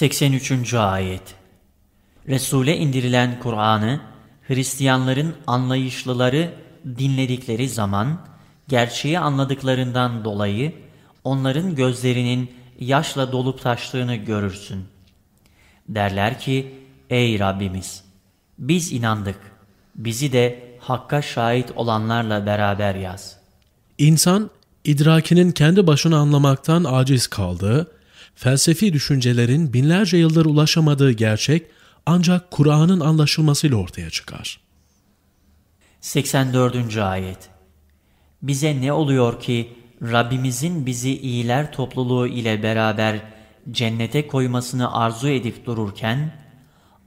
83. Ayet Resul'e indirilen Kur'an'ı Hristiyanların anlayışlıları dinledikleri zaman gerçeği anladıklarından dolayı onların gözlerinin yaşla dolup taştığını görürsün. Derler ki ey Rabbimiz biz inandık bizi de hakka şahit olanlarla beraber yaz. İnsan idrakinin kendi başına anlamaktan aciz kaldığı, felsefi düşüncelerin binlerce yıldır ulaşamadığı gerçek ancak Kur'an'ın anlaşılmasıyla ortaya çıkar. 84. Ayet Bize ne oluyor ki Rabbimizin bizi iyiler topluluğu ile beraber cennete koymasını arzu edip dururken,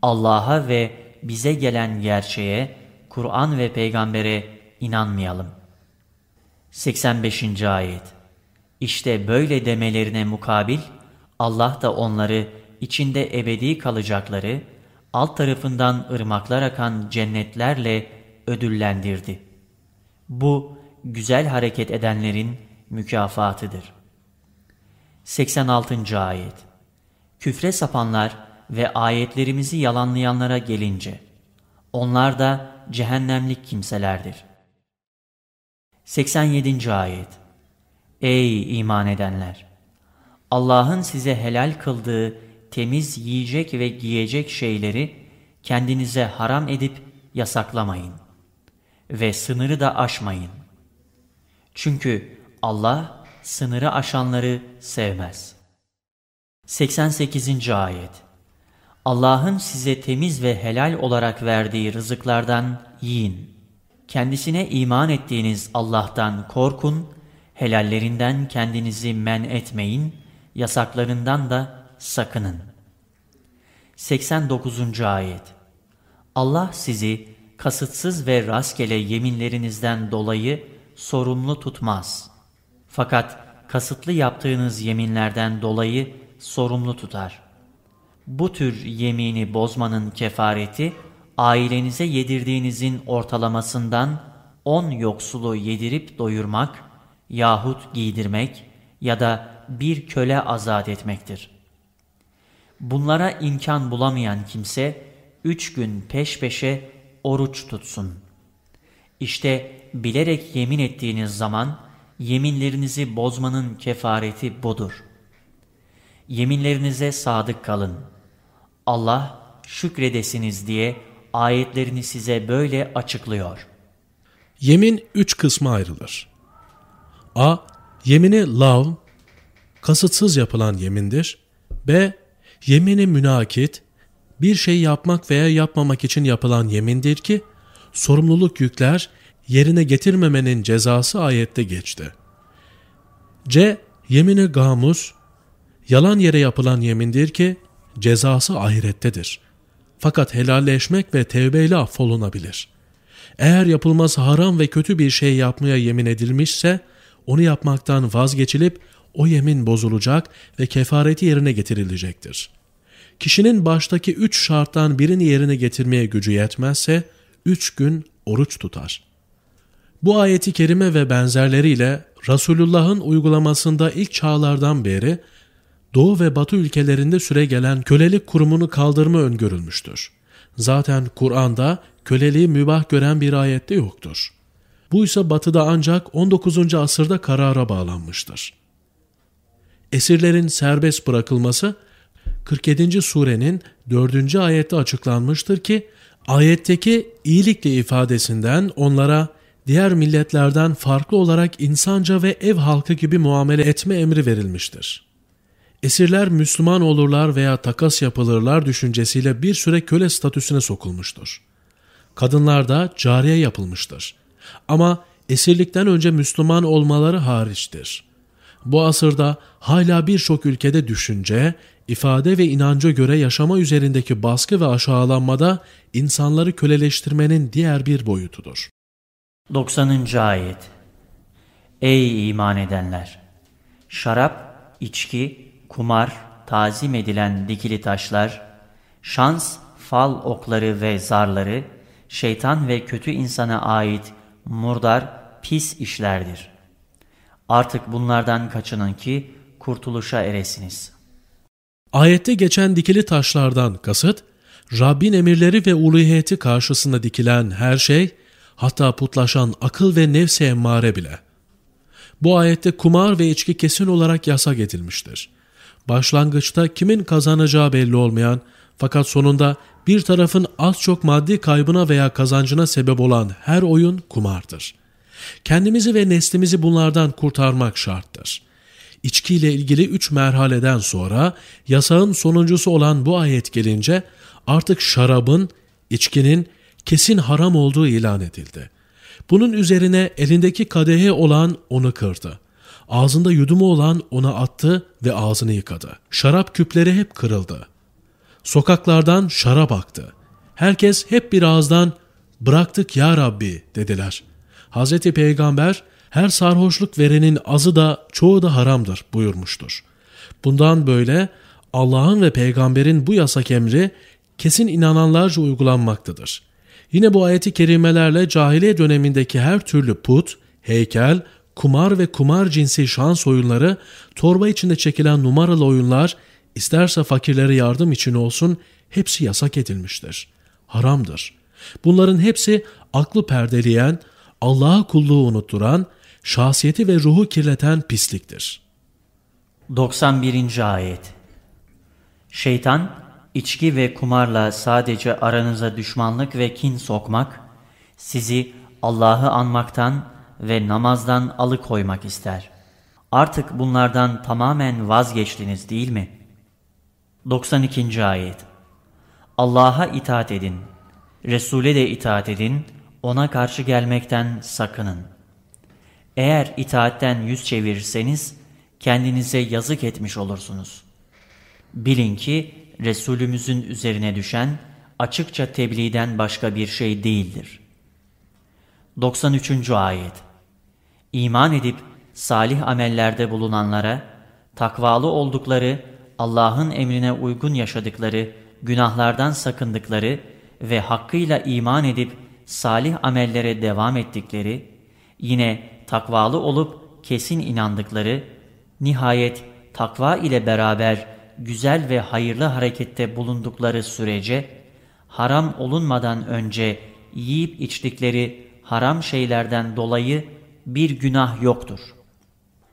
Allah'a ve bize gelen gerçeğe, Kur'an ve peygambere inanmayalım. 85. Ayet İşte böyle demelerine mukabil, Allah da onları içinde ebedi kalacakları, alt tarafından ırmaklar akan cennetlerle ödüllendirdi. Bu, güzel hareket edenlerin mükafatıdır. 86. Ayet Küfre sapanlar ve ayetlerimizi yalanlayanlara gelince, onlar da cehennemlik kimselerdir. 87. Ayet Ey iman edenler! Allah'ın size helal kıldığı temiz yiyecek ve giyecek şeyleri kendinize haram edip yasaklamayın. Ve sınırı da aşmayın. Çünkü Allah sınırı aşanları sevmez. 88. Ayet Allah'ın size temiz ve helal olarak verdiği rızıklardan yiyin. Kendisine iman ettiğiniz Allah'tan korkun, helallerinden kendinizi men etmeyin, yasaklarından da sakının. 89. Ayet Allah sizi kasıtsız ve rastgele yeminlerinizden dolayı sorumlu tutmaz. Fakat kasıtlı yaptığınız yeminlerden dolayı sorumlu tutar. Bu tür yemini bozmanın kefareti, ailenize yedirdiğinizin ortalamasından on yoksulu yedirip doyurmak yahut giydirmek ya da bir köle azat etmektir. Bunlara imkan bulamayan kimse üç gün peş peşe oruç tutsun. İşte bilerek yemin ettiğiniz zaman yeminlerinizi bozmanın kefareti budur. Yeminlerinize sadık kalın. Allah şükredesiniz diye ayetlerini size böyle açıklıyor. Yemin üç kısma ayrılır. A. Yemini lav, kasıtsız yapılan yemindir. B. Yemini münakit, bir şey yapmak veya yapmamak için yapılan yemindir ki, sorumluluk yükler, yerine getirmemenin cezası ayette geçti. C. Yemini gamus, yalan yere yapılan yemindir ki, cezası ahirettedir. Fakat helalleşmek ve tevbeyle affolunabilir. Eğer yapılması haram ve kötü bir şey yapmaya yemin edilmişse, onu yapmaktan vazgeçilip o yemin bozulacak ve kefareti yerine getirilecektir. Kişinin baştaki üç şarttan birini yerine getirmeye gücü yetmezse, üç gün oruç tutar. Bu ayeti kerime ve benzerleriyle Resulullah'ın uygulamasında ilk çağlardan beri Doğu ve Batı ülkelerinde süre gelen kölelik kurumunu kaldırma öngörülmüştür. Zaten Kur'an'da köleliği mübah gören bir ayette yoktur. Bu ise Batı'da ancak 19. asırda karara bağlanmıştır. Esirlerin serbest bırakılması 47. surenin 4. ayette açıklanmıştır ki ayetteki iyilikle ifadesinden onlara diğer milletlerden farklı olarak insanca ve ev halkı gibi muamele etme emri verilmiştir. Esirler Müslüman olurlar veya takas yapılırlar düşüncesiyle bir süre köle statüsüne sokulmuştur. Kadınlar da cariye yapılmıştır. Ama esirlikten önce Müslüman olmaları hariçtir. Bu asırda hala birçok ülkede düşünce, ifade ve inanca göre yaşama üzerindeki baskı ve aşağılanmada insanları köleleştirmenin diğer bir boyutudur. 90. Ayet Ey iman edenler! Şarap, içki, kumar, tazim edilen dikili taşlar, şans, fal okları ve zarları, şeytan ve kötü insana ait murdar, pis işlerdir. Artık bunlardan kaçının ki kurtuluşa eresiniz. Ayette geçen dikili taşlardan kasıt, Rabbin emirleri ve uluhiyeti karşısında dikilen her şey, hatta putlaşan akıl ve nefse emmare bile. Bu ayette kumar ve içki kesin olarak yasak edilmiştir. Başlangıçta kimin kazanacağı belli olmayan fakat sonunda bir tarafın az çok maddi kaybına veya kazancına sebep olan her oyun kumardır. Kendimizi ve neslimizi bunlardan kurtarmak şarttır. İçkiyle ilgili üç merhaleden sonra yasağın sonuncusu olan bu ayet gelince artık şarabın, içkinin kesin haram olduğu ilan edildi. Bunun üzerine elindeki kadehi olan onu kırdı. Ağzında yudumu olan ona attı ve ağzını yıkadı. Şarap küpleri hep kırıldı. Sokaklardan şarap aktı. Herkes hep bir ağızdan bıraktık ya Rabbi dediler. Hz. Peygamber her sarhoşluk verenin azı da çoğu da haramdır buyurmuştur. Bundan böyle Allah'ın ve peygamberin bu yasak emri kesin inananlarca uygulanmaktadır. Yine bu ayeti kerimelerle cahiliye dönemindeki her türlü put, heykel, kumar ve kumar cinsi şans oyunları, torba içinde çekilen numaralı oyunlar, isterse fakirlere yardım için olsun, hepsi yasak edilmiştir. Haramdır. Bunların hepsi aklı perdeleyen, Allah'a kulluğu unutturan, şahsiyeti ve ruhu kirleten pisliktir. 91. Ayet Şeytan, içki ve kumarla sadece aranıza düşmanlık ve kin sokmak, sizi Allah'ı anmaktan ve namazdan alıkoymak ister. Artık bunlardan tamamen vazgeçtiniz değil mi? 92. Ayet Allah'a itaat edin, Resul'e de itaat edin, ona karşı gelmekten sakının. Eğer itaatten yüz çevirirseniz, kendinize yazık etmiş olursunuz. Bilin ki, Resulümüzün üzerine düşen, açıkça tebliğden başka bir şey değildir. 93. Ayet İman edip salih amellerde bulunanlara, takvalı oldukları, Allah'ın emrine uygun yaşadıkları, günahlardan sakındıkları ve hakkıyla iman edip salih amellere devam ettikleri, yine takvalı olup kesin inandıkları, nihayet takva ile beraber güzel ve hayırlı harekette bulundukları sürece, haram olunmadan önce yiyip içtikleri haram şeylerden dolayı bir günah yoktur.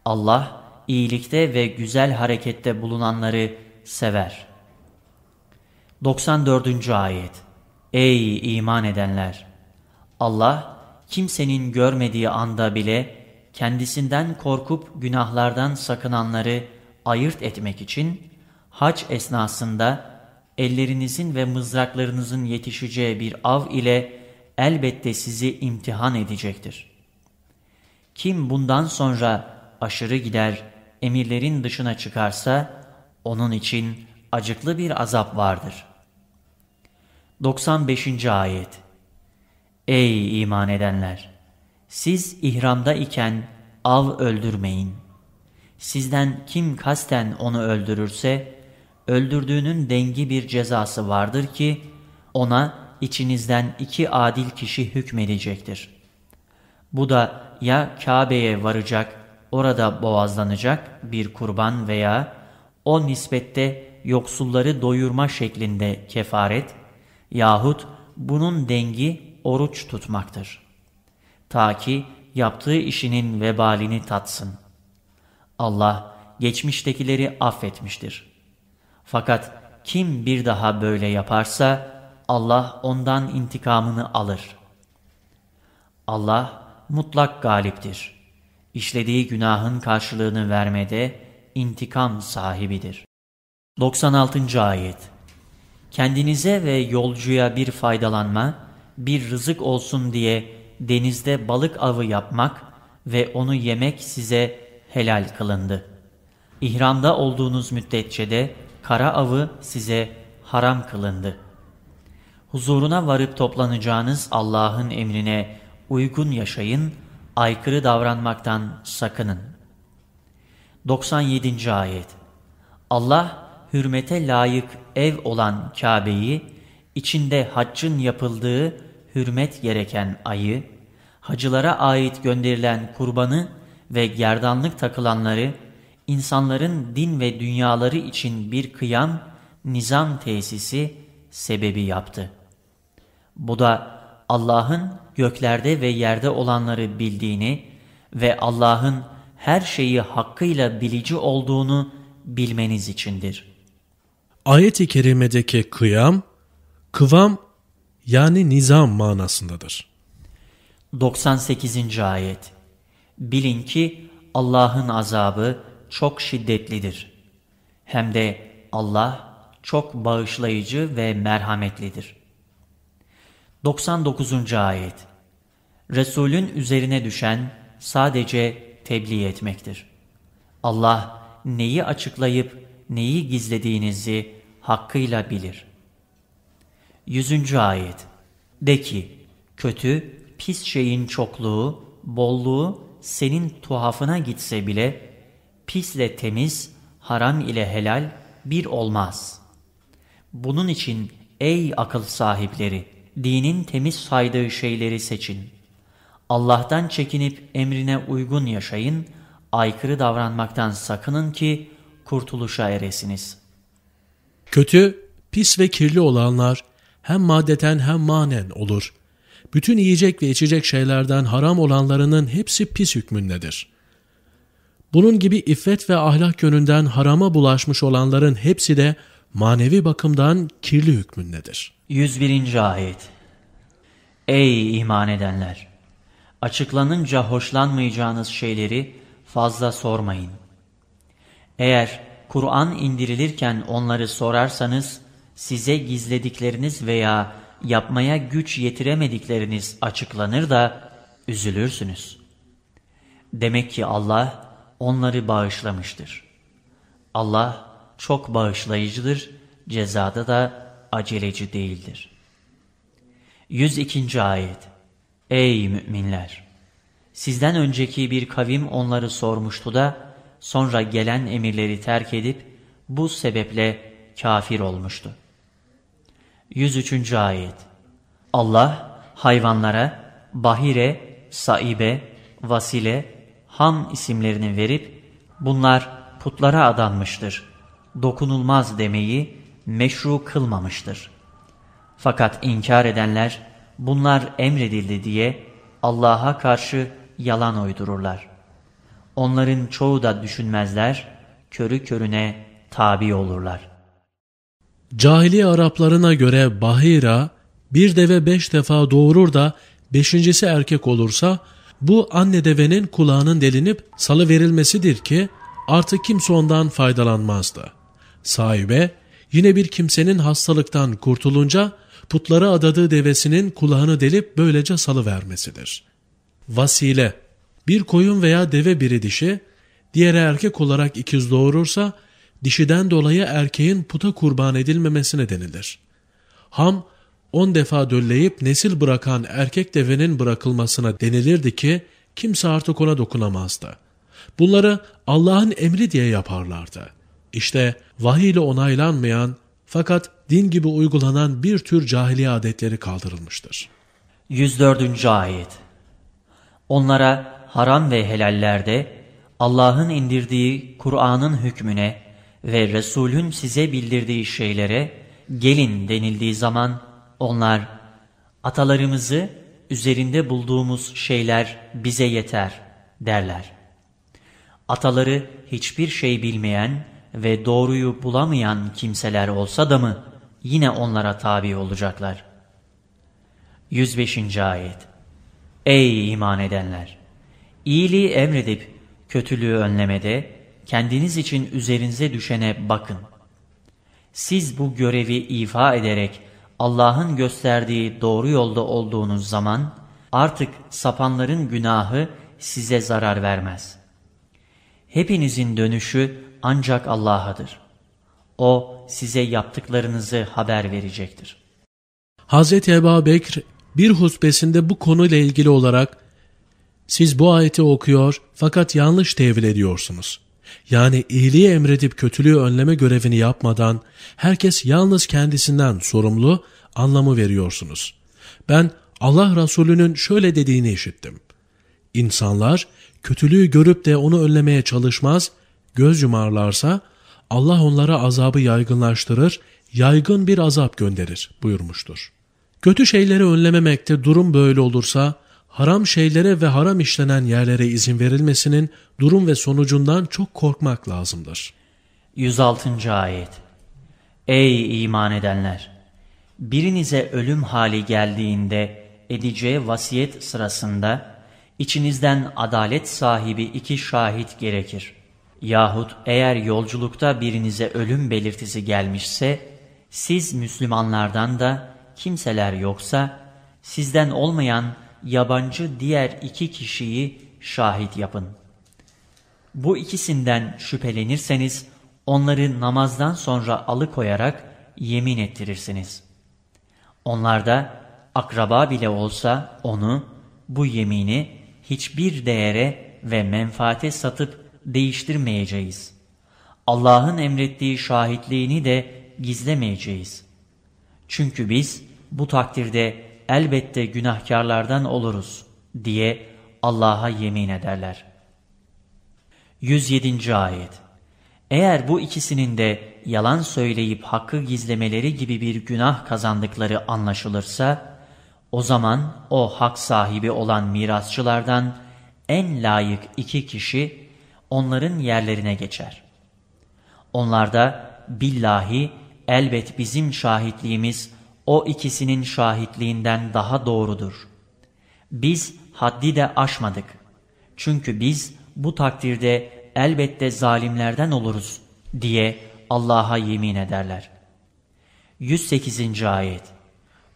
Allah, iyilikte ve güzel harekette bulunanları sever. 94. Ayet Ey iman edenler! Allah, kimsenin görmediği anda bile kendisinden korkup günahlardan sakınanları ayırt etmek için hac esnasında ellerinizin ve mızraklarınızın yetişeceği bir av ile elbette sizi imtihan edecektir. Kim bundan sonra aşırı gider, emirlerin dışına çıkarsa, onun için acıklı bir azap vardır. 95. Ayet Ey iman edenler! Siz ihramda iken av öldürmeyin. Sizden kim kasten onu öldürürse, öldürdüğünün dengi bir cezası vardır ki, ona içinizden iki adil kişi hükmedecektir. Bu da ya Kabe'ye varacak, orada boğazlanacak bir kurban veya o nispette yoksulları doyurma şeklinde kefaret yahut bunun dengi oruç tutmaktır. Ta ki yaptığı işinin vebalini tatsın. Allah geçmiştekileri affetmiştir. Fakat kim bir daha böyle yaparsa Allah ondan intikamını alır. Allah mutlak galiptir. İşlediği günahın karşılığını vermede intikam sahibidir. 96. Ayet Kendinize ve yolcuya bir faydalanma, bir rızık olsun diye denizde balık avı yapmak ve onu yemek size helal kılındı. İhramda olduğunuz müddetçe de kara avı size haram kılındı. Huzuruna varıp toplanacağınız Allah'ın emrine uygun yaşayın, aykırı davranmaktan sakının. 97. Ayet Allah hürmete layık ev olan Kabe'yi, içinde haccın yapıldığı hürmet gereken ayı, hacılara ait gönderilen kurbanı ve gerdanlık takılanları, insanların din ve dünyaları için bir kıyam, nizam tesisi sebebi yaptı. Bu da Allah'ın göklerde ve yerde olanları bildiğini ve Allah'ın her şeyi hakkıyla bilici olduğunu bilmeniz içindir. Ayet-i kerimedeki kıyam, kıvam yani nizam manasındadır. 98. Ayet Bilin ki Allah'ın azabı çok şiddetlidir. Hem de Allah çok bağışlayıcı ve merhametlidir. 99. Ayet Resulün üzerine düşen sadece tebliğ etmektir. Allah neyi açıklayıp neyi gizlediğinizi hakkıyla bilir. 100. Ayet De ki, kötü, pis şeyin çokluğu, bolluğu senin tuhafına gitse bile, pisle temiz, haram ile helal bir olmaz. Bunun için ey akıl sahipleri, dinin temiz saydığı şeyleri seçin. Allah'tan çekinip emrine uygun yaşayın, aykırı davranmaktan sakının ki kurtuluşa eresiniz. Kötü, pis ve kirli olanlar hem maddeten hem manen olur. Bütün yiyecek ve içecek şeylerden haram olanlarının hepsi pis hükmündedir. Bunun gibi iffet ve ahlak yönünden harama bulaşmış olanların hepsi de manevi bakımdan kirli hükmündedir. 101. Ayet Ey iman edenler! Açıklanınca hoşlanmayacağınız şeyleri fazla sormayın. Eğer Kur'an indirilirken onları sorarsanız, size gizledikleriniz veya yapmaya güç yetiremedikleriniz açıklanır da üzülürsünüz. Demek ki Allah onları bağışlamıştır. Allah çok bağışlayıcıdır, cezada da aceleci değildir. 102. Ayet Ey müminler! Sizden önceki bir kavim onları sormuştu da, sonra gelen emirleri terk edip, bu sebeple kafir olmuştu. 103. Ayet Allah hayvanlara bahire, saibe, vasile, ham isimlerini verip bunlar putlara adanmıştır. Dokunulmaz demeyi meşru kılmamıştır. Fakat inkar edenler bunlar emredildi diye Allah'a karşı yalan uydururlar. Onların çoğu da düşünmezler, körü körüne tabi olurlar. Cahiliye Araplarına göre Bahira bir deve beş defa doğurur da beşincisi erkek olursa bu anne devenin kulağının delinip salı verilmesidir ki artık kimse ondan faydalanmazdı. Sahibe yine bir kimsenin hastalıktan kurtulunca putlara adadığı devesinin kulağını delip böylece salı vermesidir. Vasile bir koyun veya deve biri dişi, diğeri erkek olarak ikiz doğurursa dişiden dolayı erkeğin puta kurban edilmemesine denilir. Ham, on defa dölleyip nesil bırakan erkek devenin bırakılmasına denilirdi ki kimse artık ona dokunamazdı. Bunları Allah'ın emri diye yaparlardı. İşte vahiy ile onaylanmayan fakat din gibi uygulanan bir tür cahiliye adetleri kaldırılmıştır. 104. Ayet Onlara haram ve helallerde Allah'ın indirdiği Kur'an'ın hükmüne ve Resul'ün size bildirdiği şeylere gelin denildiği zaman onlar atalarımızı üzerinde bulduğumuz şeyler bize yeter derler. Ataları hiçbir şey bilmeyen ve doğruyu bulamayan kimseler olsa da mı yine onlara tabi olacaklar. 105. Ayet Ey iman edenler! İyiliği emredip kötülüğü önlemede kendiniz için üzerinize düşene bakın. Siz bu görevi ifa ederek Allah'ın gösterdiği doğru yolda olduğunuz zaman artık sapanların günahı size zarar vermez. Hepinizin dönüşü ancak Allah'adır. O size yaptıklarınızı haber verecektir. Hz. Ebu Bekr bir hutbesinde bu konuyla ilgili olarak siz bu ayeti okuyor fakat yanlış tevil ediyorsunuz. Yani iyiliği emredip kötülüğü önleme görevini yapmadan herkes yalnız kendisinden sorumlu anlamı veriyorsunuz. Ben Allah Resulü'nün şöyle dediğini işittim. İnsanlar kötülüğü görüp de onu önlemeye çalışmaz, göz yumarlarsa Allah onlara azabı yaygınlaştırır, yaygın bir azap gönderir buyurmuştur. Kötü şeyleri önlememekte durum böyle olursa, haram şeylere ve haram işlenen yerlere izin verilmesinin durum ve sonucundan çok korkmak lazımdır. 106. Ayet Ey iman edenler! Birinize ölüm hali geldiğinde edeceği vasiyet sırasında içinizden adalet sahibi iki şahit gerekir. Yahut eğer yolculukta birinize ölüm belirtisi gelmişse, siz Müslümanlardan da kimseler yoksa, sizden olmayan yabancı diğer iki kişiyi şahit yapın. Bu ikisinden şüphelenirseniz, onları namazdan sonra alıkoyarak yemin ettirirsiniz. Onlar da akraba bile olsa onu, bu yemini hiçbir değere ve menfaate satıp değiştirmeyeceğiz. Allah'ın emrettiği şahitliğini de gizlemeyeceğiz. Çünkü biz bu takdirde elbette günahkarlardan oluruz diye Allah'a yemin ederler. 107. Ayet Eğer bu ikisinin de yalan söyleyip hakkı gizlemeleri gibi bir günah kazandıkları anlaşılırsa, o zaman o hak sahibi olan mirasçılardan en layık iki kişi onların yerlerine geçer. Onlar da billahi elbet bizim şahitliğimiz o ikisinin şahitliğinden daha doğrudur. Biz haddi de aşmadık. Çünkü biz bu takdirde elbette zalimlerden oluruz diye Allah'a yemin ederler. 108. Ayet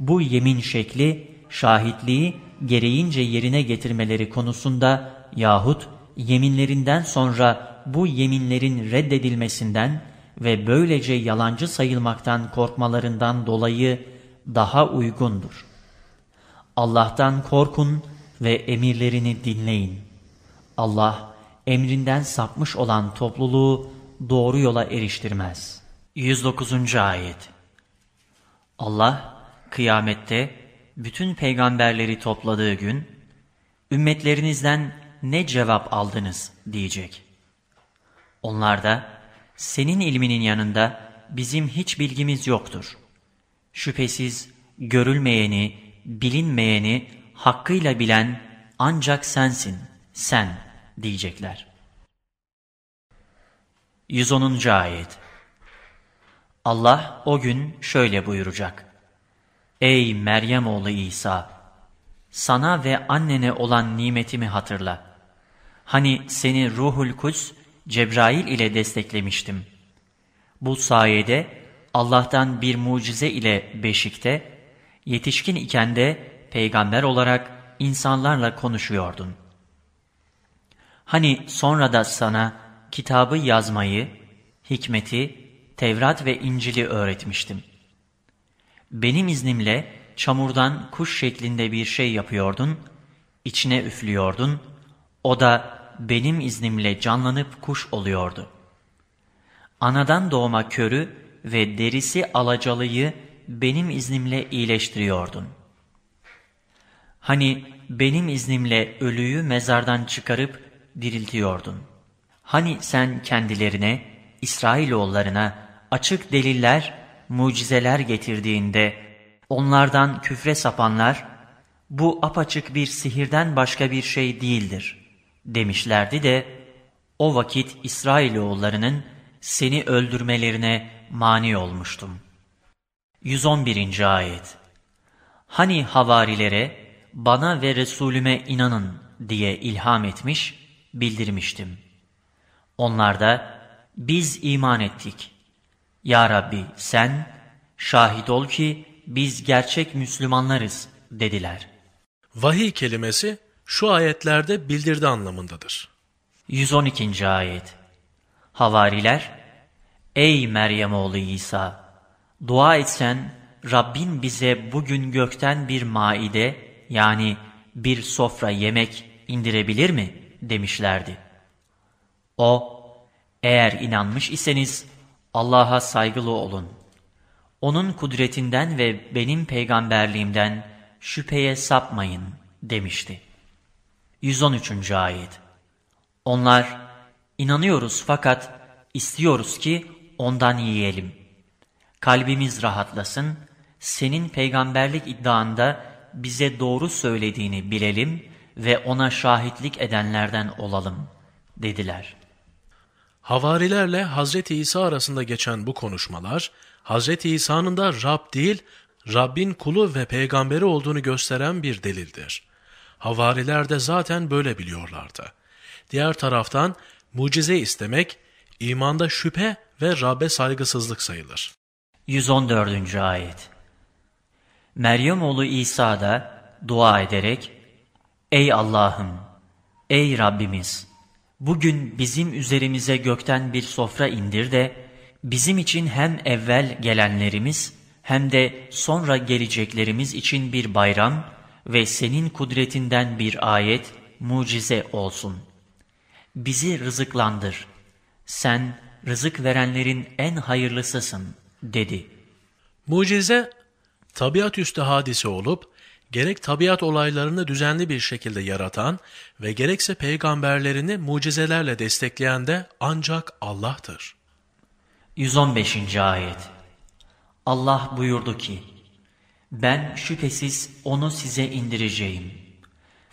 Bu yemin şekli, şahitliği gereğince yerine getirmeleri konusunda yahut yeminlerinden sonra bu yeminlerin reddedilmesinden ve böylece yalancı sayılmaktan korkmalarından dolayı daha uygundur. Allah'tan korkun ve emirlerini dinleyin. Allah emrinden sapmış olan topluluğu doğru yola eriştirmez. 109. Ayet Allah kıyamette bütün peygamberleri topladığı gün ümmetlerinizden ne cevap aldınız diyecek. Onlar da senin ilminin yanında bizim hiç bilgimiz yoktur. Şüphesiz görülmeyeni, bilinmeyeni hakkıyla bilen ancak sensin, sen diyecekler. 110. Ayet Allah o gün şöyle buyuracak. Ey Meryem oğlu İsa! Sana ve annene olan nimetimi hatırla. Hani seni Ruhul Kuds, Cebrail ile desteklemiştim. Bu sayede Allah'tan bir mucize ile beşikte, yetişkin iken de peygamber olarak insanlarla konuşuyordun. Hani sonra da sana kitabı yazmayı, hikmeti, Tevrat ve İncil'i öğretmiştim. Benim iznimle çamurdan kuş şeklinde bir şey yapıyordun, içine üflüyordun, o da benim iznimle canlanıp kuş oluyordu. Anadan doğma körü ve derisi alacalıyı benim iznimle iyileştiriyordun. Hani benim iznimle ölüyü mezardan çıkarıp diriltiyordun. Hani sen kendilerine, İsrailoğullarına açık deliller, mucizeler getirdiğinde onlardan küfre sapanlar, bu apaçık bir sihirden başka bir şey değildir demişlerdi de o vakit İsrailoğullarının seni öldürmelerine mani olmuştum. 111. Ayet Hani havarilere bana ve Resulüme inanın diye ilham etmiş, bildirmiştim. Onlar da biz iman ettik. Ya Rabbi sen şahit ol ki biz gerçek Müslümanlarız dediler. Vahiy kelimesi şu ayetlerde bildirdi anlamındadır. 112. Ayet Havariler, Ey Meryem oğlu İsa! Dua etsen, Rabbin bize bugün gökten bir maide, yani bir sofra yemek indirebilir mi? demişlerdi. O, eğer inanmış iseniz Allah'a saygılı olun. Onun kudretinden ve benim peygamberliğimden şüpheye sapmayın demişti. 113. Ayet Onlar, İnanıyoruz fakat istiyoruz ki ondan yiyelim. Kalbimiz rahatlasın, senin peygamberlik iddianda bize doğru söylediğini bilelim ve ona şahitlik edenlerden olalım, dediler. Havarilerle Hazreti İsa arasında geçen bu konuşmalar, Hazreti İsa'nın da Rab değil, Rabbin kulu ve peygamberi olduğunu gösteren bir delildir. Havariler de zaten böyle biliyorlardı. Diğer taraftan mucize istemek, imanda şüphe ve Rab'be saygısızlık sayılır. 114. Ayet Meryem oğlu İsa da dua ederek, Ey Allah'ım, ey Rabbimiz, bugün bizim üzerimize gökten bir sofra indir de, bizim için hem evvel gelenlerimiz, hem de sonra geleceklerimiz için bir bayram ve senin kudretinden bir ayet, mucize olsun. Bizi rızıklandır. Sen rızık verenlerin en hayırlısısın, dedi. Mucize, tabiat üstü hadise olup, gerek tabiat olaylarını düzenli bir şekilde yaratan ve gerekse peygamberlerini mucizelerle destekleyen de ancak Allah'tır. 115. Ayet Allah buyurdu ki, Ben şüphesiz onu size indireceğim.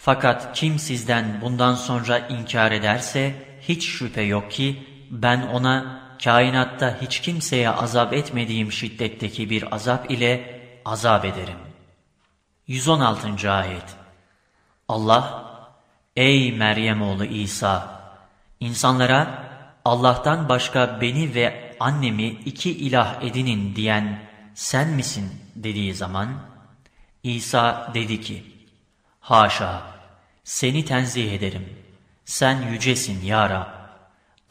Fakat kim sizden bundan sonra inkar ederse, hiç şüphe yok ki, ben ona kainatta hiç kimseye azap etmediğim şiddetteki bir azap ile azap ederim. 116. Ayet Allah, Ey Meryem oğlu İsa! insanlara Allah'tan başka beni ve annemi iki ilah edinin diyen sen misin dediği zaman, İsa dedi ki, Haşa, seni tenzih ederim. Sen yücesin ya Rab.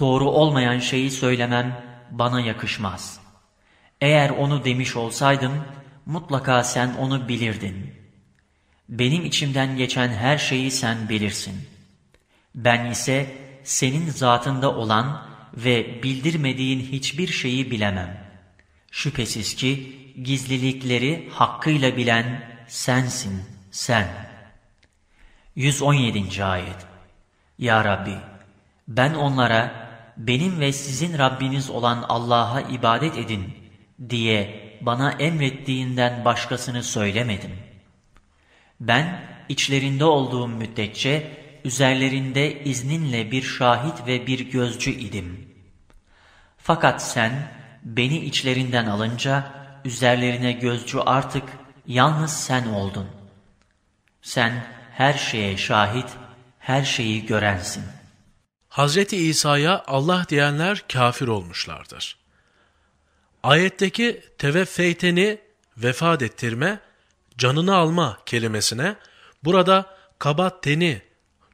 Doğru olmayan şeyi söylemem bana yakışmaz. Eğer onu demiş olsaydım, mutlaka sen onu bilirdin. Benim içimden geçen her şeyi sen bilirsin. Ben ise senin zatında olan ve bildirmediğin hiçbir şeyi bilemem. Şüphesiz ki gizlilikleri hakkıyla bilen sensin, sen. 117. Ayet Ya Rabbi, ben onlara benim ve sizin Rabbiniz olan Allah'a ibadet edin diye bana emrettiğinden başkasını söylemedim. Ben içlerinde olduğum müddetçe üzerlerinde izninle bir şahit ve bir gözcü idim. Fakat sen beni içlerinden alınca üzerlerine gözcü artık yalnız sen oldun. Sen her şeye şahit, her şeyi görensin. Hazreti İsa'ya Allah diyenler kafir olmuşlardır. Ayetteki teveffeyteni vefat ettirme, canını alma kelimesine burada kabatteni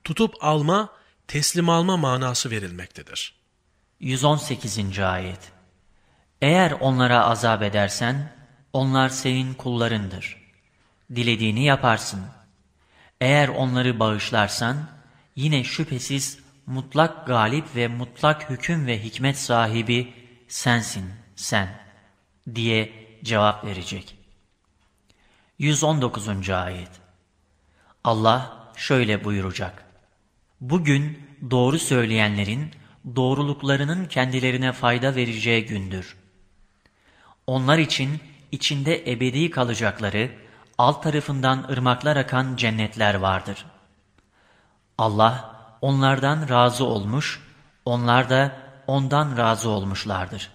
tutup alma, teslim alma manası verilmektedir. 118. Ayet Eğer onlara azap edersen, onlar senin kullarındır. Dilediğini yaparsın. Eğer onları bağışlarsan, yine şüphesiz mutlak galip ve mutlak hüküm ve hikmet sahibi sensin, sen, diye cevap verecek. 119. Ayet Allah şöyle buyuracak. Bugün doğru söyleyenlerin doğruluklarının kendilerine fayda vereceği gündür. Onlar için içinde ebedi kalacakları, alt tarafından ırmaklar akan cennetler vardır. Allah onlardan razı olmuş, onlar da ondan razı olmuşlardır.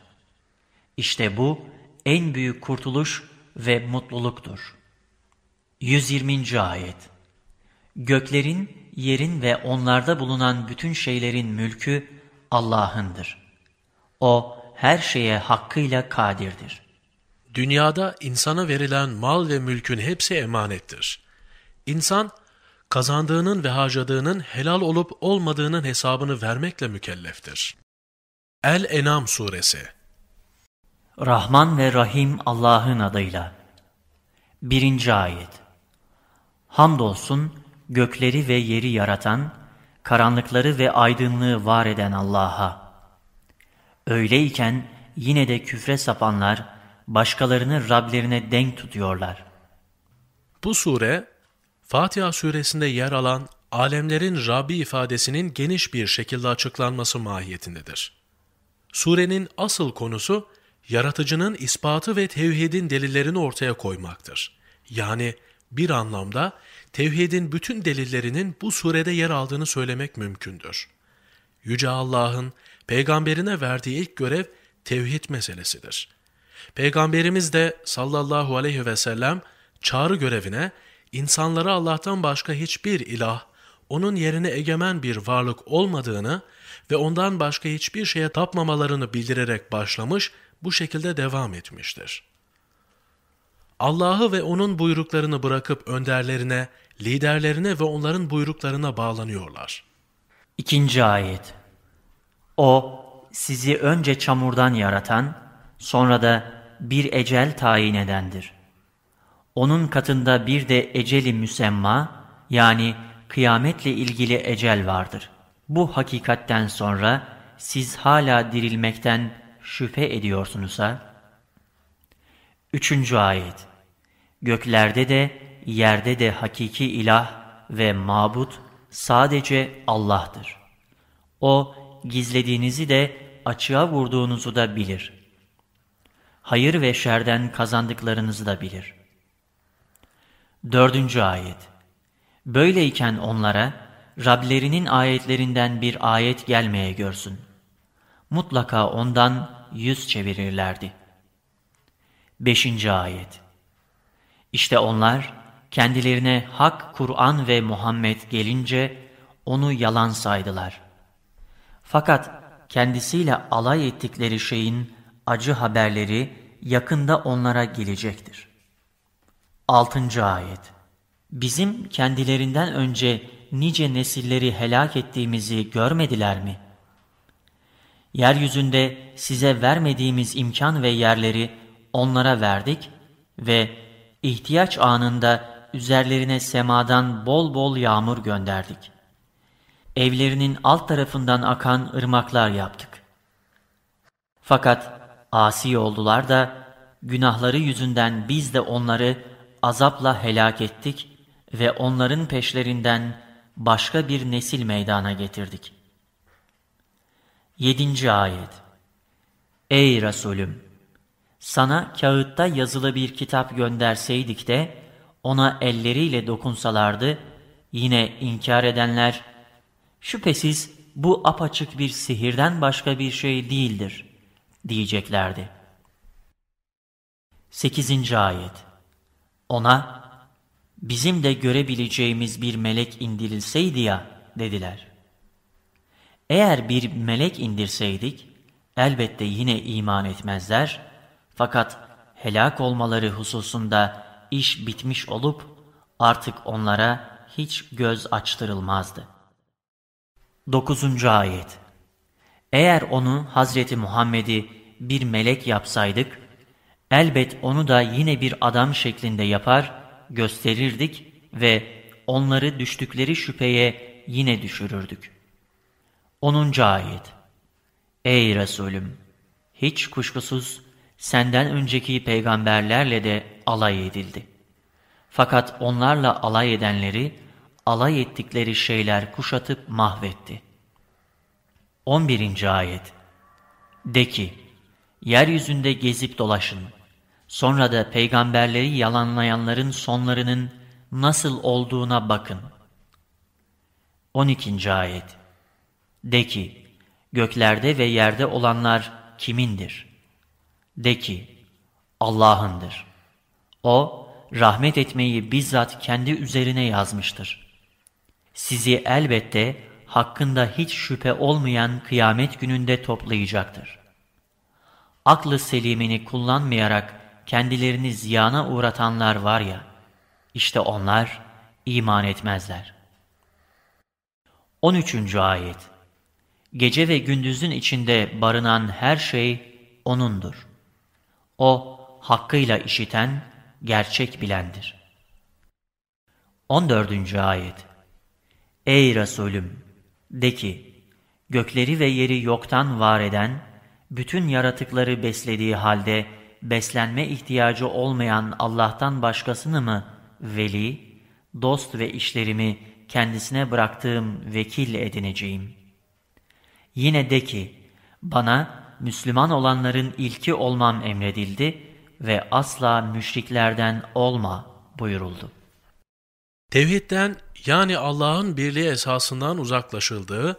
İşte bu en büyük kurtuluş ve mutluluktur. 120. Ayet Göklerin yerin ve onlarda bulunan bütün şeylerin mülkü Allah'ındır. O her şeye hakkıyla kadirdir. Dünyada insana verilen mal ve mülkün hepsi emanettir. İnsan, kazandığının ve harcadığının helal olup olmadığının hesabını vermekle mükelleftir. El-Enam Suresi Rahman ve Rahim Allah'ın adıyla 1. Ayet Hamdolsun gökleri ve yeri yaratan, karanlıkları ve aydınlığı var eden Allah'a. Öyleyken yine de küfre sapanlar, başkalarını Rablerine denk tutuyorlar. Bu sure, Fatiha suresinde yer alan alemlerin Rabbi ifadesinin geniş bir şekilde açıklanması mahiyetindedir. Surenin asıl konusu, yaratıcının ispatı ve tevhidin delillerini ortaya koymaktır. Yani bir anlamda tevhidin bütün delillerinin bu surede yer aldığını söylemek mümkündür. Yüce Allah'ın peygamberine verdiği ilk görev tevhid meselesidir. Peygamberimiz de sallallahu aleyhi ve sellem çağrı görevine insanlara Allah'tan başka hiçbir ilah, onun yerine egemen bir varlık olmadığını ve ondan başka hiçbir şeye tapmamalarını bildirerek başlamış, bu şekilde devam etmiştir. Allah'ı ve onun buyruklarını bırakıp önderlerine, liderlerine ve onların buyruklarına bağlanıyorlar. İkinci ayet O, sizi önce çamurdan yaratan, sonra da bir ecel tayin edendir. Onun katında bir de eceli müsemma, yani kıyametle ilgili ecel vardır. Bu hakikatten sonra siz hala dirilmekten şüphe ediyorsunuzsa? Üçüncü ayet Göklerde de yerde de hakiki ilah ve mabut sadece Allah'tır. O gizlediğinizi de açığa vurduğunuzu da bilir. Hayır ve şerden kazandıklarınızı da bilir. Dördüncü ayet Böyleyken onlara Rablerinin ayetlerinden bir ayet gelmeye görsün. Mutlaka ondan yüz çevirirlerdi. Beşinci ayet İşte onlar kendilerine Hak, Kur'an ve Muhammed gelince onu yalan saydılar. Fakat kendisiyle alay ettikleri şeyin acı haberleri yakında onlara gelecektir. Altıncı ayet Bizim kendilerinden önce nice nesilleri helak ettiğimizi görmediler mi? Yeryüzünde size vermediğimiz imkan ve yerleri onlara verdik ve ihtiyaç anında üzerlerine semadan bol bol yağmur gönderdik. Evlerinin alt tarafından akan ırmaklar yaptık. Fakat asi oldular da günahları yüzünden biz de onları azapla helak ettik ve onların peşlerinden başka bir nesil meydana getirdik. 7. Ayet Ey Resulüm! Sana kağıtta yazılı bir kitap gönderseydik de ona elleriyle dokunsalardı, yine inkar edenler, şüphesiz bu apaçık bir sihirden başka bir şey değildir, diyeceklerdi. 8. Ayet Ona, bizim de görebileceğimiz bir melek indirilseydi ya, dediler. Eğer bir melek indirseydik, elbette yine iman etmezler, fakat helak olmaları hususunda iş bitmiş olup, artık onlara hiç göz açtırılmazdı. 9. Ayet Eğer onu Hazreti Muhammed'i bir melek yapsaydık, elbet onu da yine bir adam şeklinde yapar, gösterirdik ve onları düştükleri şüpheye yine düşürürdük. 10. Ayet Ey Resulüm! Hiç kuşkusuz senden önceki peygamberlerle de alay edildi. Fakat onlarla alay edenleri, alay ettikleri şeyler kuşatıp mahvetti. 11. Ayet De ki, yeryüzünde gezip dolaşın. Sonra da peygamberleri yalanlayanların sonlarının nasıl olduğuna bakın. 12. Ayet De ki, göklerde ve yerde olanlar kimindir? De ki, Allah'ındır. O, rahmet etmeyi bizzat kendi üzerine yazmıştır. Sizi elbette hakkında hiç şüphe olmayan kıyamet gününde toplayacaktır. Aklı selimini kullanmayarak kendilerini ziyana uğratanlar var ya, işte onlar iman etmezler. 13. Ayet Gece ve gündüzün içinde barınan her şey O'nundur. O, hakkıyla işiten, gerçek bilendir. 14. Ayet Ey Resulüm! De ki, gökleri ve yeri yoktan var eden, bütün yaratıkları beslediği halde, beslenme ihtiyacı olmayan Allah'tan başkasını mı veli, dost ve işlerimi kendisine bıraktığım vekil edineceğim. Yine de ki, bana Müslüman olanların ilki olmam emredildi ve asla müşriklerden olma buyuruldu. Tevhidden yani Allah'ın birliği esasından uzaklaşıldığı,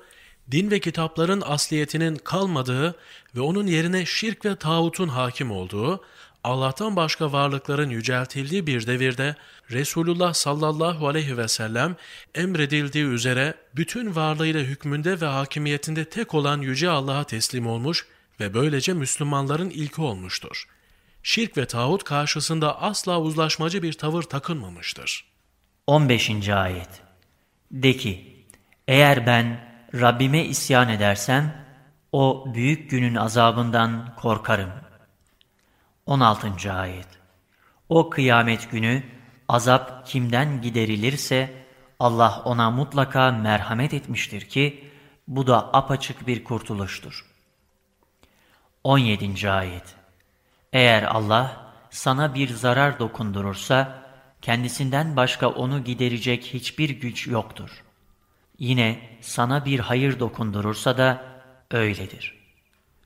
din ve kitapların asliyetinin kalmadığı ve onun yerine şirk ve tağutun hakim olduğu, Allah'tan başka varlıkların yüceltildiği bir devirde Resulullah sallallahu aleyhi ve sellem emredildiği üzere bütün varlığıyla hükmünde ve hakimiyetinde tek olan Yüce Allah'a teslim olmuş ve böylece Müslümanların ilki olmuştur. Şirk ve tağut karşısında asla uzlaşmacı bir tavır takınmamıştır. 15. Ayet De ki, eğer ben Rabbime isyan edersem, o büyük günün azabından korkarım. 16. Ayet O kıyamet günü azap kimden giderilirse Allah ona mutlaka merhamet etmiştir ki bu da apaçık bir kurtuluştur. 17. Ayet Eğer Allah sana bir zarar dokundurursa kendisinden başka onu giderecek hiçbir güç yoktur. Yine sana bir hayır dokundurursa da öyledir.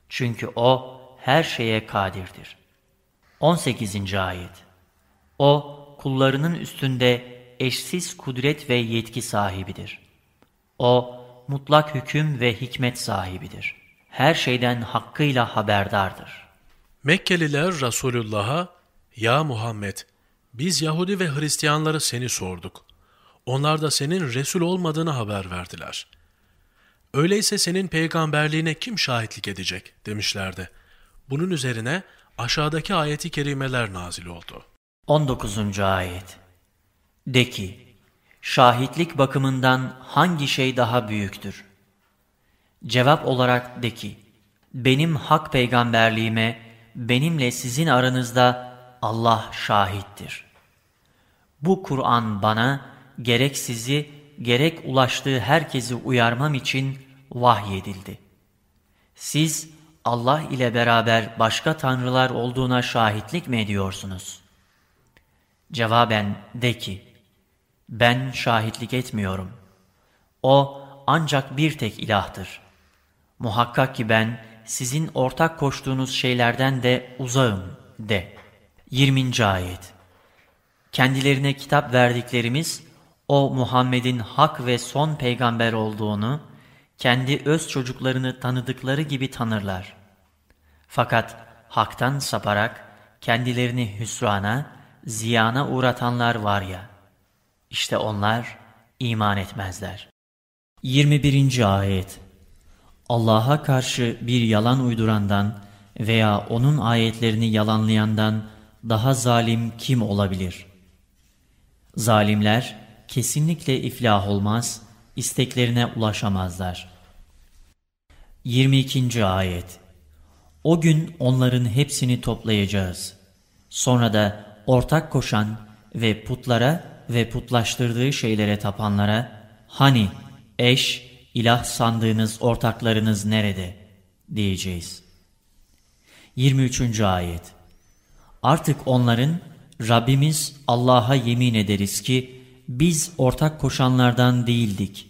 Çünkü O her şeye kadirdir. 18. Ayet O kullarının üstünde eşsiz kudret ve yetki sahibidir. O mutlak hüküm ve hikmet sahibidir. Her şeyden hakkıyla haberdardır. Mekkeliler Resulullah'a, Ya Muhammed, biz Yahudi ve Hristiyanları seni sorduk. Onlar da senin Resul olmadığını haber verdiler. Öyleyse senin peygamberliğine kim şahitlik edecek demişlerdi. Bunun üzerine aşağıdaki ayeti kerimeler nazil oldu. 19. Ayet De ki, şahitlik bakımından hangi şey daha büyüktür? Cevap olarak de ki, benim hak peygamberliğime, benimle sizin aranızda Allah şahittir. Bu Kur'an bana gerek sizi, gerek ulaştığı herkesi uyarmam için vahyedildi. Siz Allah ile beraber başka tanrılar olduğuna şahitlik mi ediyorsunuz? Cevaben de ki, ben şahitlik etmiyorum. O ancak bir tek ilahtır. Muhakkak ki ben sizin ortak koştuğunuz şeylerden de uzağım de. 20. Ayet Kendilerine kitap verdiklerimiz, o Muhammed'in hak ve son peygamber olduğunu, kendi öz çocuklarını tanıdıkları gibi tanırlar. Fakat haktan saparak kendilerini hüsrana, ziyana uğratanlar var ya, işte onlar iman etmezler. 21. Ayet Allah'a karşı bir yalan uydurandan veya onun ayetlerini yalanlayandan daha zalim kim olabilir? Zalimler kesinlikle iflah olmaz, isteklerine ulaşamazlar. 22. Ayet O gün onların hepsini toplayacağız. Sonra da ortak koşan ve putlara ve putlaştırdığı şeylere tapanlara, hani eş, ilah sandığınız ortaklarınız nerede? diyeceğiz. 23. Ayet Artık onların Rabbimiz Allah'a yemin ederiz ki biz ortak koşanlardan değildik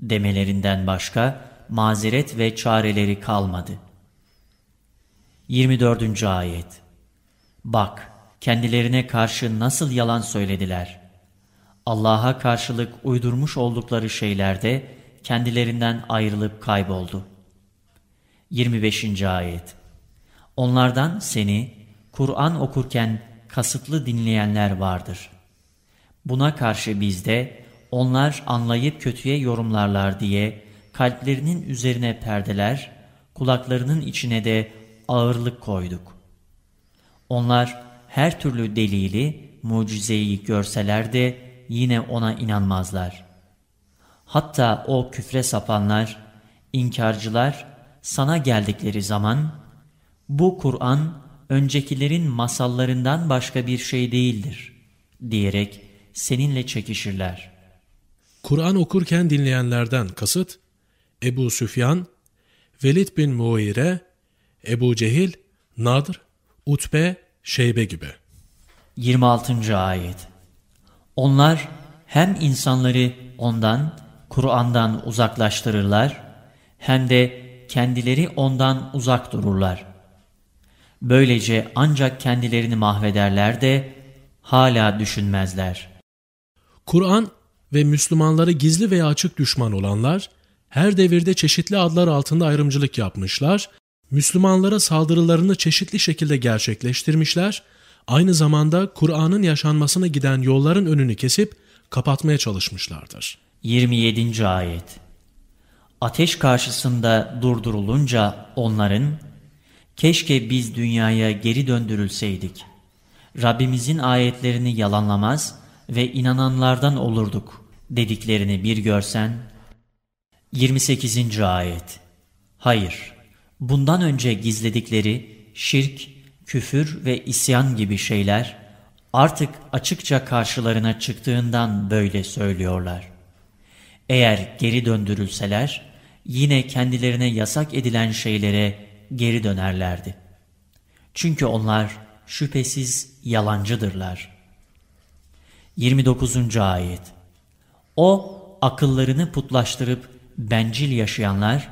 demelerinden başka mazeret ve çareleri kalmadı. 24. Ayet Bak kendilerine karşı nasıl yalan söylediler. Allah'a karşılık uydurmuş oldukları şeylerde kendilerinden ayrılıp kayboldu. 25. Ayet Onlardan seni Kur'an okurken kasıtlı dinleyenler vardır. Buna karşı biz de onlar anlayıp kötüye yorumlarlar diye kalplerinin üzerine perdeler, kulaklarının içine de ağırlık koyduk. Onlar her türlü delili, mucizeyi görseler de yine ona inanmazlar. Hatta o küfre sapanlar, inkarcılar sana geldikleri zaman, bu Kur'an öncekilerin masallarından başka bir şey değildir diyerek seninle çekişirler. Kur'an okurken dinleyenlerden kasıt, Ebu Süfyan, Velid bin Muire, Ebu Cehil, Nadr, Utbe, Şeybe gibi. 26. Ayet Onlar hem insanları ondan, Kur'an'dan uzaklaştırırlar, hem de kendileri ondan uzak dururlar. Böylece ancak kendilerini mahvederler de hala düşünmezler. Kur'an ve Müslümanları gizli veya açık düşman olanlar, her devirde çeşitli adlar altında ayrımcılık yapmışlar, Müslümanlara saldırılarını çeşitli şekilde gerçekleştirmişler, aynı zamanda Kur'an'ın yaşanmasına giden yolların önünü kesip kapatmaya çalışmışlardır. 27. Ayet Ateş karşısında durdurulunca onların, keşke biz dünyaya geri döndürülseydik. Rabbimizin ayetlerini yalanlamaz ve inananlardan olurduk dediklerini bir görsen. 28. Ayet Hayır, bundan önce gizledikleri şirk, küfür ve isyan gibi şeyler artık açıkça karşılarına çıktığından böyle söylüyorlar. Eğer geri döndürülseler yine kendilerine yasak edilen şeylere geri dönerlerdi. Çünkü onlar şüphesiz yalancıdırlar. 29. Ayet O akıllarını putlaştırıp bencil yaşayanlar,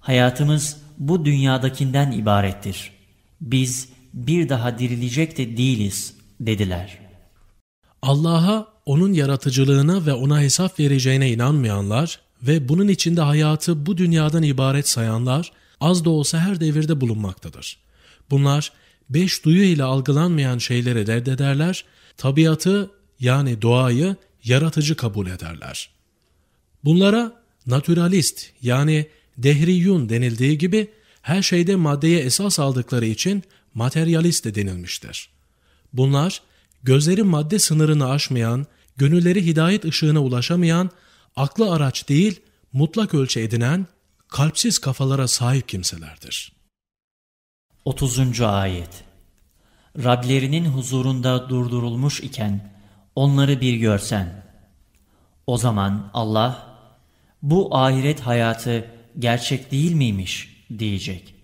hayatımız bu dünyadakinden ibarettir. Biz bir daha dirilecek de değiliz dediler. Allah'a, onun yaratıcılığına ve ona hesap vereceğine inanmayanlar ve bunun içinde hayatı bu dünyadan ibaret sayanlar az da olsa her devirde bulunmaktadır. Bunlar beş duyu ile algılanmayan şeyleri reddederler, tabiatı yani doğayı yaratıcı kabul ederler. Bunlara naturalist yani dehriyun denildiği gibi her şeyde maddeye esas aldıkları için materyalist de denilmiştir. Bunlar gözleri madde sınırını aşmayan, gönülleri hidayet ışığına ulaşamayan, aklı araç değil mutlak ölçü edinen, kalpsiz kafalara sahip kimselerdir. 30. Ayet Rablerinin huzurunda durdurulmuş iken onları bir görsen. O zaman Allah, bu ahiret hayatı gerçek değil miymiş diyecek.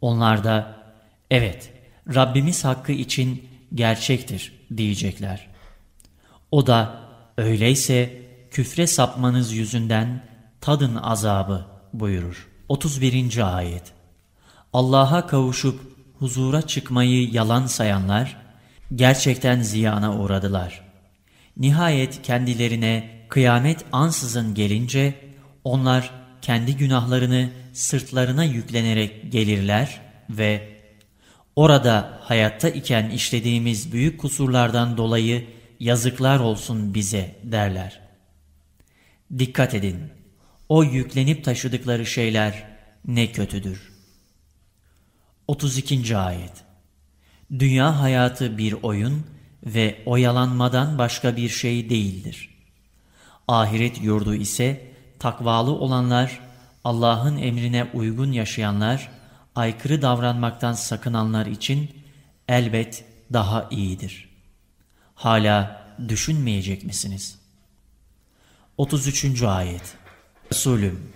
Onlar da, evet Rabbimiz hakkı için gerçektir diyecekler. O da, öyleyse küfre sapmanız yüzünden tadın azabı buyurur. 31. Ayet Allah'a kavuşup huzura çıkmayı yalan sayanlar, gerçekten ziyana uğradılar. Nihayet kendilerine kıyamet ansızın gelince onlar kendi günahlarını sırtlarına yüklenerek gelirler ve orada hayatta iken işlediğimiz büyük kusurlardan dolayı yazıklar olsun bize derler. Dikkat edin, o yüklenip taşıdıkları şeyler ne kötüdür. 32. Ayet Dünya hayatı bir oyun ve oyalanmadan başka bir şey değildir. Ahiret yurdu ise takvalı olanlar, Allah'ın emrine uygun yaşayanlar, aykırı davranmaktan sakınanlar için elbet daha iyidir. Hala düşünmeyecek misiniz? 33. Ayet Resulüm,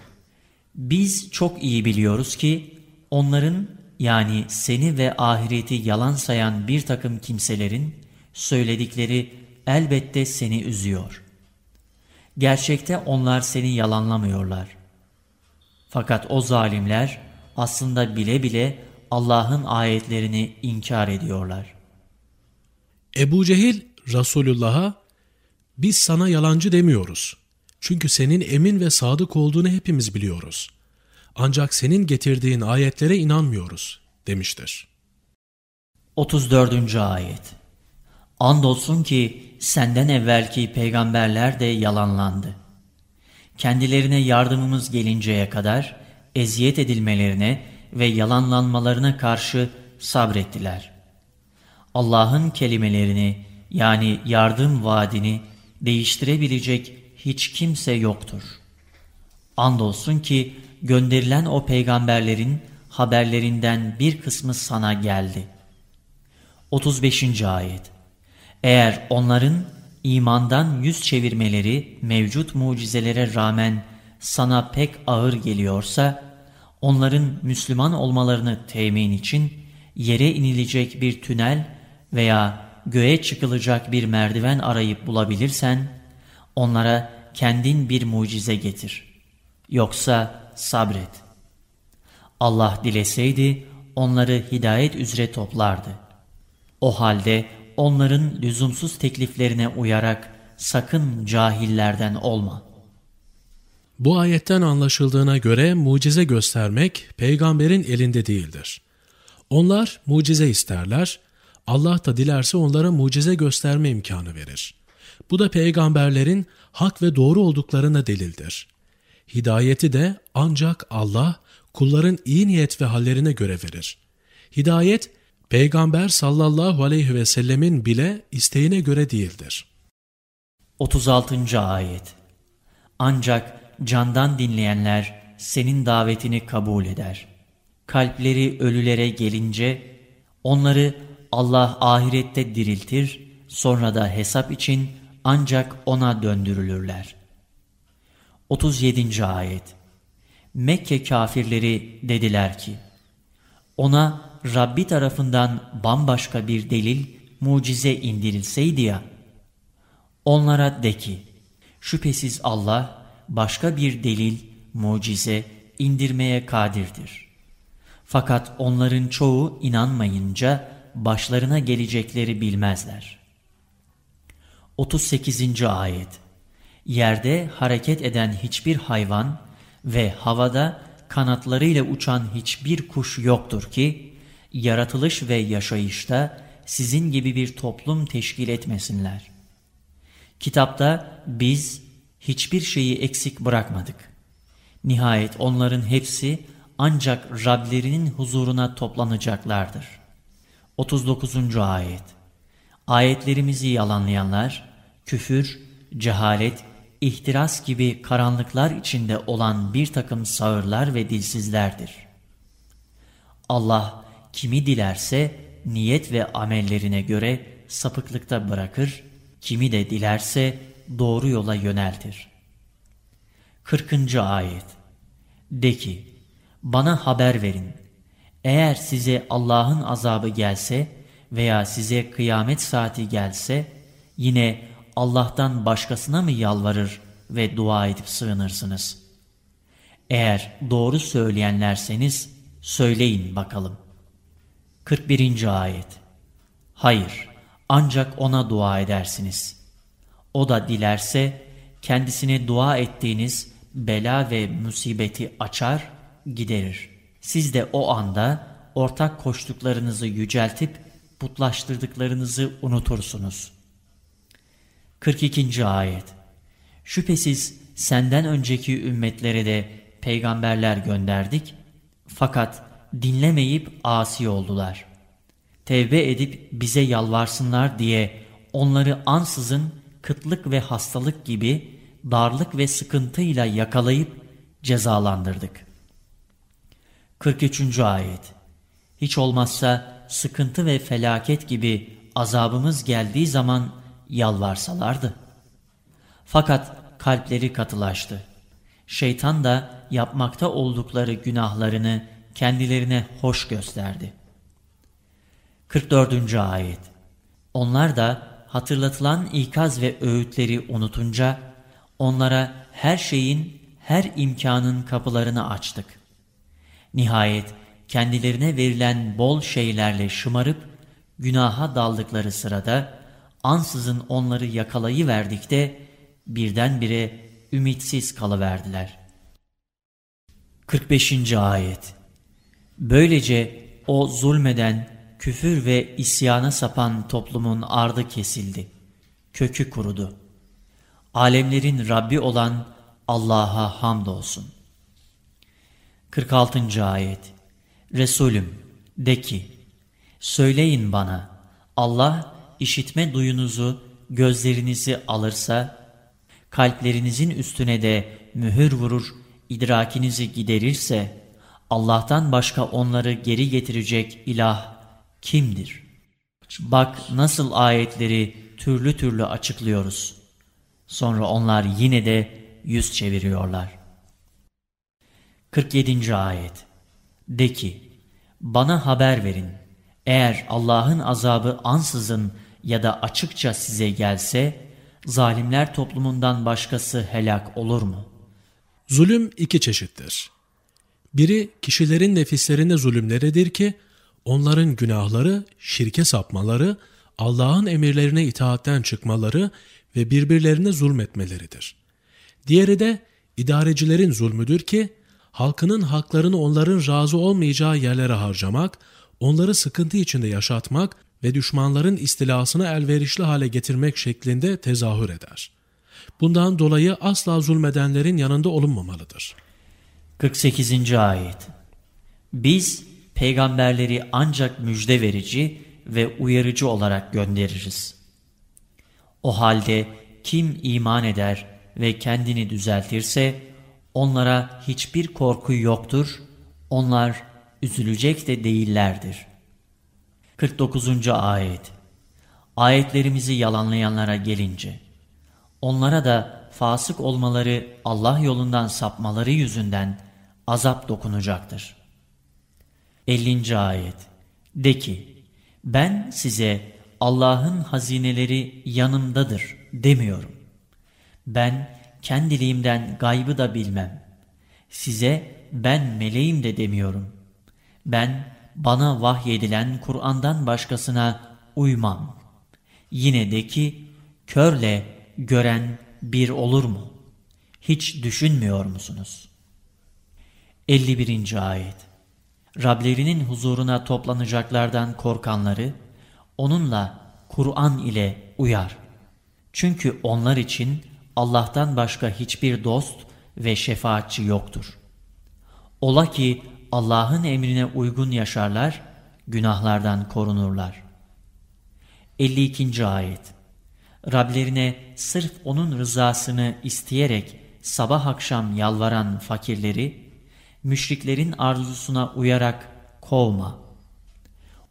biz çok iyi biliyoruz ki onların yani seni ve ahireti yalan sayan bir takım kimselerin söyledikleri elbette seni üzüyor. Gerçekte onlar seni yalanlamıyorlar. Fakat o zalimler aslında bile bile Allah'ın ayetlerini inkar ediyorlar. Ebu Cehil Resulullah'a biz sana yalancı demiyoruz. Çünkü senin emin ve sadık olduğunu hepimiz biliyoruz. Ancak senin getirdiğin ayetlere inanmıyoruz demiştir. 34. Ayet Andolsun ki senden evvelki peygamberler de yalanlandı. Kendilerine yardımımız gelinceye kadar eziyet edilmelerine ve yalanlanmalarına karşı sabrettiler. Allah'ın kelimelerini yani yardım vaadini değiştirebilecek hiç kimse yoktur. Andolsun ki gönderilen o peygamberlerin haberlerinden bir kısmı sana geldi. 35. Ayet Eğer onların imandan yüz çevirmeleri mevcut mucizelere rağmen sana pek ağır geliyorsa, onların Müslüman olmalarını temin için yere inilecek bir tünel veya göğe çıkılacak bir merdiven arayıp bulabilirsen, onlara kendin bir mucize getir. Yoksa sabret. Allah dileseydi onları hidayet üzere toplardı. O halde onların lüzumsuz tekliflerine uyarak sakın cahillerden olma. Bu ayetten anlaşıldığına göre mucize göstermek peygamberin elinde değildir. Onlar mucize isterler, Allah da dilerse onlara mucize gösterme imkanı verir. Bu da peygamberlerin hak ve doğru olduklarına delildir. Hidayeti de ancak Allah kulların iyi niyet ve hallerine göre verir. Hidayet, Peygamber sallallahu aleyhi ve sellemin bile isteğine göre değildir. 36. Ayet Ancak candan dinleyenler senin davetini kabul eder. Kalpleri ölülere gelince onları Allah ahirette diriltir, sonra da hesap için ancak ona döndürülürler. 37. Ayet Mekke kafirleri dediler ki, ona Rabbi tarafından bambaşka bir delil, mucize indirilseydi ya, onlara de ki, şüphesiz Allah başka bir delil, mucize indirmeye kadirdir. Fakat onların çoğu inanmayınca başlarına gelecekleri bilmezler. 38. Ayet Yerde hareket eden hiçbir hayvan ve havada kanatlarıyla uçan hiçbir kuş yoktur ki, yaratılış ve yaşayışta sizin gibi bir toplum teşkil etmesinler. Kitapta biz hiçbir şeyi eksik bırakmadık. Nihayet onların hepsi ancak Rablerinin huzuruna toplanacaklardır. 39. Ayet Ayetlerimizi yalanlayanlar, küfür, cehalet, ihtiras gibi karanlıklar içinde olan bir takım sağırlar ve dilsizlerdir. Allah kimi dilerse niyet ve amellerine göre sapıklıkta bırakır, kimi de dilerse doğru yola yöneltir. 40. Ayet De ki, bana haber verin. Eğer size Allah'ın azabı gelse veya size kıyamet saati gelse, yine Allah'tan başkasına mı yalvarır ve dua edip sığınırsınız? Eğer doğru söyleyenlerseniz söyleyin bakalım. 41. Ayet Hayır, ancak ona dua edersiniz. O da dilerse kendisine dua ettiğiniz bela ve musibeti açar, giderir. Siz de o anda ortak koştuklarınızı yüceltip putlaştırdıklarınızı unutursunuz. 42. Ayet Şüphesiz senden önceki ümmetlere de peygamberler gönderdik fakat dinlemeyip asi oldular. Tevbe edip bize yalvarsınlar diye onları ansızın kıtlık ve hastalık gibi darlık ve sıkıntıyla yakalayıp cezalandırdık. 43. Ayet Hiç olmazsa sıkıntı ve felaket gibi azabımız geldiği zaman yalvarsalardı. Fakat kalpleri katılaştı. Şeytan da yapmakta oldukları günahlarını kendilerine hoş gösterdi. 44. Ayet Onlar da hatırlatılan ikaz ve öğütleri unutunca onlara her şeyin, her imkanın kapılarını açtık. Nihayet kendilerine verilen bol şeylerle şımarıp günaha daldıkları sırada ansızın onları yakalayıverdik de birdenbire ümitsiz kalıverdiler. 45. Ayet Böylece o zulmeden, küfür ve isyana sapan toplumun ardı kesildi. Kökü kurudu. Alemlerin Rabbi olan Allah'a hamdolsun. 46. Ayet Resulüm de ki, söyleyin bana, Allah işitme duyunuzu, gözlerinizi alırsa, kalplerinizin üstüne de mühür vurur, idrakinizi giderirse, Allah'tan başka onları geri getirecek ilah kimdir? Bak nasıl ayetleri türlü türlü açıklıyoruz. Sonra onlar yine de yüz çeviriyorlar. 47. Ayet De ki, bana haber verin. Eğer Allah'ın azabı ansızın ya da açıkça size gelse, zalimler toplumundan başkası helak olur mu? Zulüm iki çeşittir. Biri kişilerin nefislerine zulümleridir ki, onların günahları, şirke sapmaları, Allah'ın emirlerine itaatten çıkmaları ve birbirlerine zulmetmeleridir. Diğeri de idarecilerin zulmüdür ki, halkının haklarını onların razı olmayacağı yerlere harcamak, onları sıkıntı içinde yaşatmak ve düşmanların istilasını elverişli hale getirmek şeklinde tezahür eder. Bundan dolayı asla zulmedenlerin yanında olunmamalıdır. 48. Ayet Biz peygamberleri ancak müjde verici ve uyarıcı olarak göndeririz. O halde kim iman eder ve kendini düzeltirse onlara hiçbir korku yoktur, onlar üzülecek de değillerdir. 49. Ayet Ayetlerimizi yalanlayanlara gelince, onlara da fasık olmaları Allah yolundan sapmaları yüzünden azap dokunacaktır. 50. Ayet De ki, ben size Allah'ın hazineleri yanımdadır demiyorum. Ben kendiliğimden gaybı da bilmem. Size ben meleğim de demiyorum. Ben bana vahyedilen Kur'an'dan başkasına uymam. Yine de ki körle gören bir olur mu? Hiç düşünmüyor musunuz? 51. Ayet Rablerinin huzuruna toplanacaklardan korkanları onunla Kur'an ile uyar. Çünkü onlar için Allah'tan başka hiçbir dost ve şefaatçi yoktur. Ola ki Allah'ın emrine uygun yaşarlar, günahlardan korunurlar. 52. Ayet Rablerine sırf O'nun rızasını isteyerek sabah akşam yalvaran fakirleri, müşriklerin arzusuna uyarak kovma.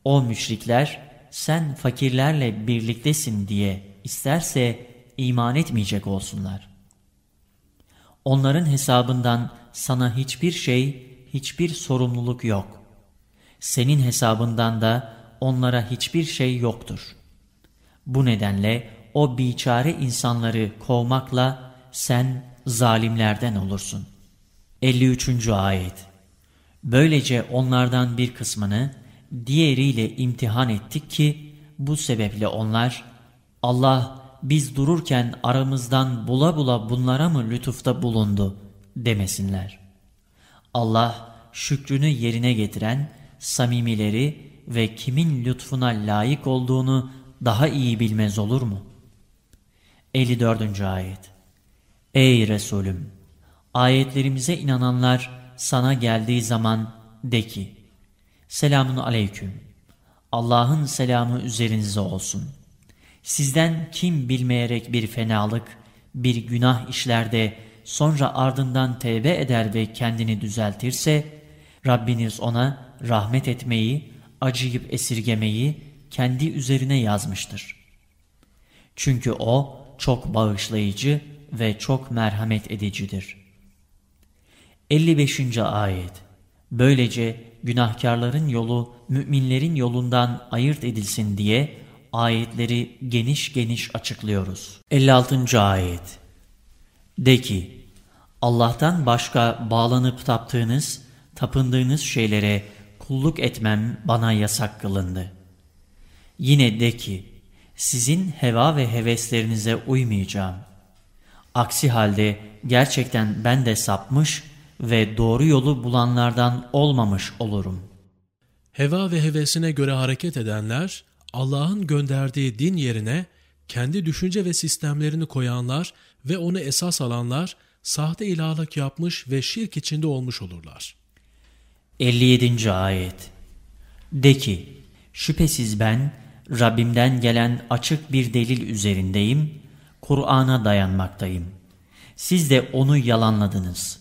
O müşrikler, sen fakirlerle birliktesin diye isterse iman etmeyecek olsunlar. Onların hesabından sana hiçbir şey, hiçbir sorumluluk yok. Senin hesabından da onlara hiçbir şey yoktur. Bu nedenle o biçare insanları kovmakla sen zalimlerden olursun. 53. Ayet Böylece onlardan bir kısmını diğeriyle imtihan ettik ki bu sebeple onlar Allah biz dururken aramızdan bula bula bunlara mı lütufta bulundu demesinler. Allah şükrünü yerine getiren samimileri ve kimin lütfuna layık olduğunu daha iyi bilmez olur mu? 54. Ayet Ey Resulüm! Ayetlerimize inananlar sana geldiği zaman de ki, Selamun Aleyküm! Allah'ın selamı üzerinize olsun. Sizden kim bilmeyerek bir fenalık, bir günah işlerde sonra ardından tevbe eder ve kendini düzeltirse, Rabbiniz ona rahmet etmeyi, acıyıp esirgemeyi kendi üzerine yazmıştır. Çünkü o çok bağışlayıcı ve çok merhamet edicidir. 55. Ayet Böylece günahkarların yolu müminlerin yolundan ayırt edilsin diye ayetleri geniş geniş açıklıyoruz. 56. Ayet De ki, Allah'tan başka bağlanıp taptığınız, tapındığınız şeylere kulluk etmem bana yasak kılındı. Yine de ki, sizin heva ve heveslerinize uymayacağım. Aksi halde gerçekten ben de sapmış ve doğru yolu bulanlardan olmamış olurum. Heva ve hevesine göre hareket edenler, Allah'ın gönderdiği din yerine kendi düşünce ve sistemlerini koyanlar ve onu esas alanlar, sahte ilahlık yapmış ve şirk içinde olmuş olurlar. 57. Ayet De ki, şüphesiz ben, Rabbimden gelen açık bir delil üzerindeyim, Kur'an'a dayanmaktayım. Siz de onu yalanladınız.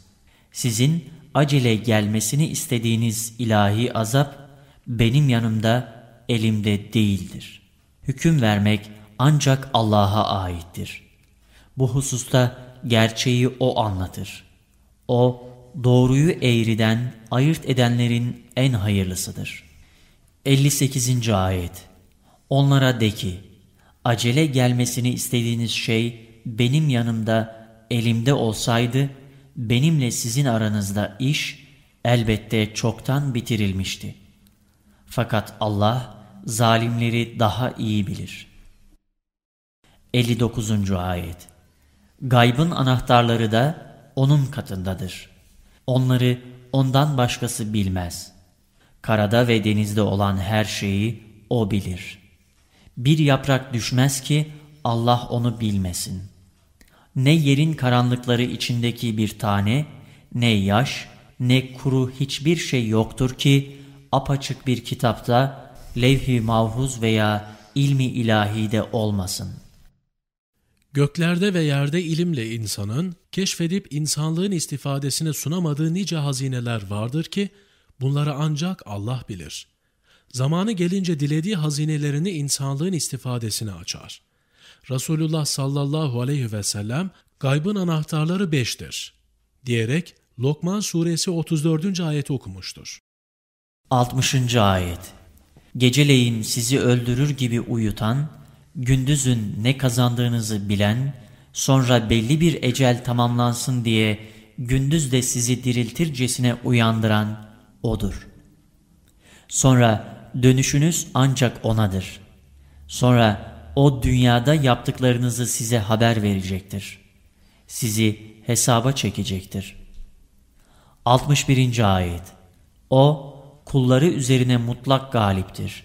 Sizin acele gelmesini istediğiniz ilahi azap, benim yanımda, elimde değildir. Hüküm vermek ancak Allah'a aittir. Bu hususta gerçeği O anlatır. O, doğruyu eğriden ayırt edenlerin en hayırlısıdır. 58. Ayet Onlara de ki, acele gelmesini istediğiniz şey benim yanımda elimde olsaydı benimle sizin aranızda iş elbette çoktan bitirilmişti. Fakat Allah zalimleri daha iyi bilir. 59. Ayet Gaybın anahtarları da O'nun katındadır. Onları O'ndan başkası bilmez. Karada ve denizde olan her şeyi O bilir. Bir yaprak düşmez ki Allah onu bilmesin. Ne yerin karanlıkları içindeki bir tane, ne yaş, ne kuru hiçbir şey yoktur ki apaçık bir kitapta levh-i mahfuz veya ilmi ilahide olmasın. Göklerde ve yerde ilimle insanın, keşfedip insanlığın istifadesine sunamadığı nice hazineler vardır ki, bunları ancak Allah bilir. Zamanı gelince dilediği hazinelerini insanlığın istifadesine açar. Resulullah sallallahu aleyhi ve sellem, gaybın anahtarları beştir, diyerek Lokman suresi 34. ayeti okumuştur. 60. ayet Geceleyin sizi öldürür gibi uyutan, gündüzün ne kazandığınızı bilen, sonra belli bir ecel tamamlansın diye gündüz de sizi diriltircesine uyandıran O'dur. Sonra dönüşünüz ancak O'nadır. Sonra O dünyada yaptıklarınızı size haber verecektir. Sizi hesaba çekecektir. 61. Ayet O, kulları üzerine mutlak galiptir.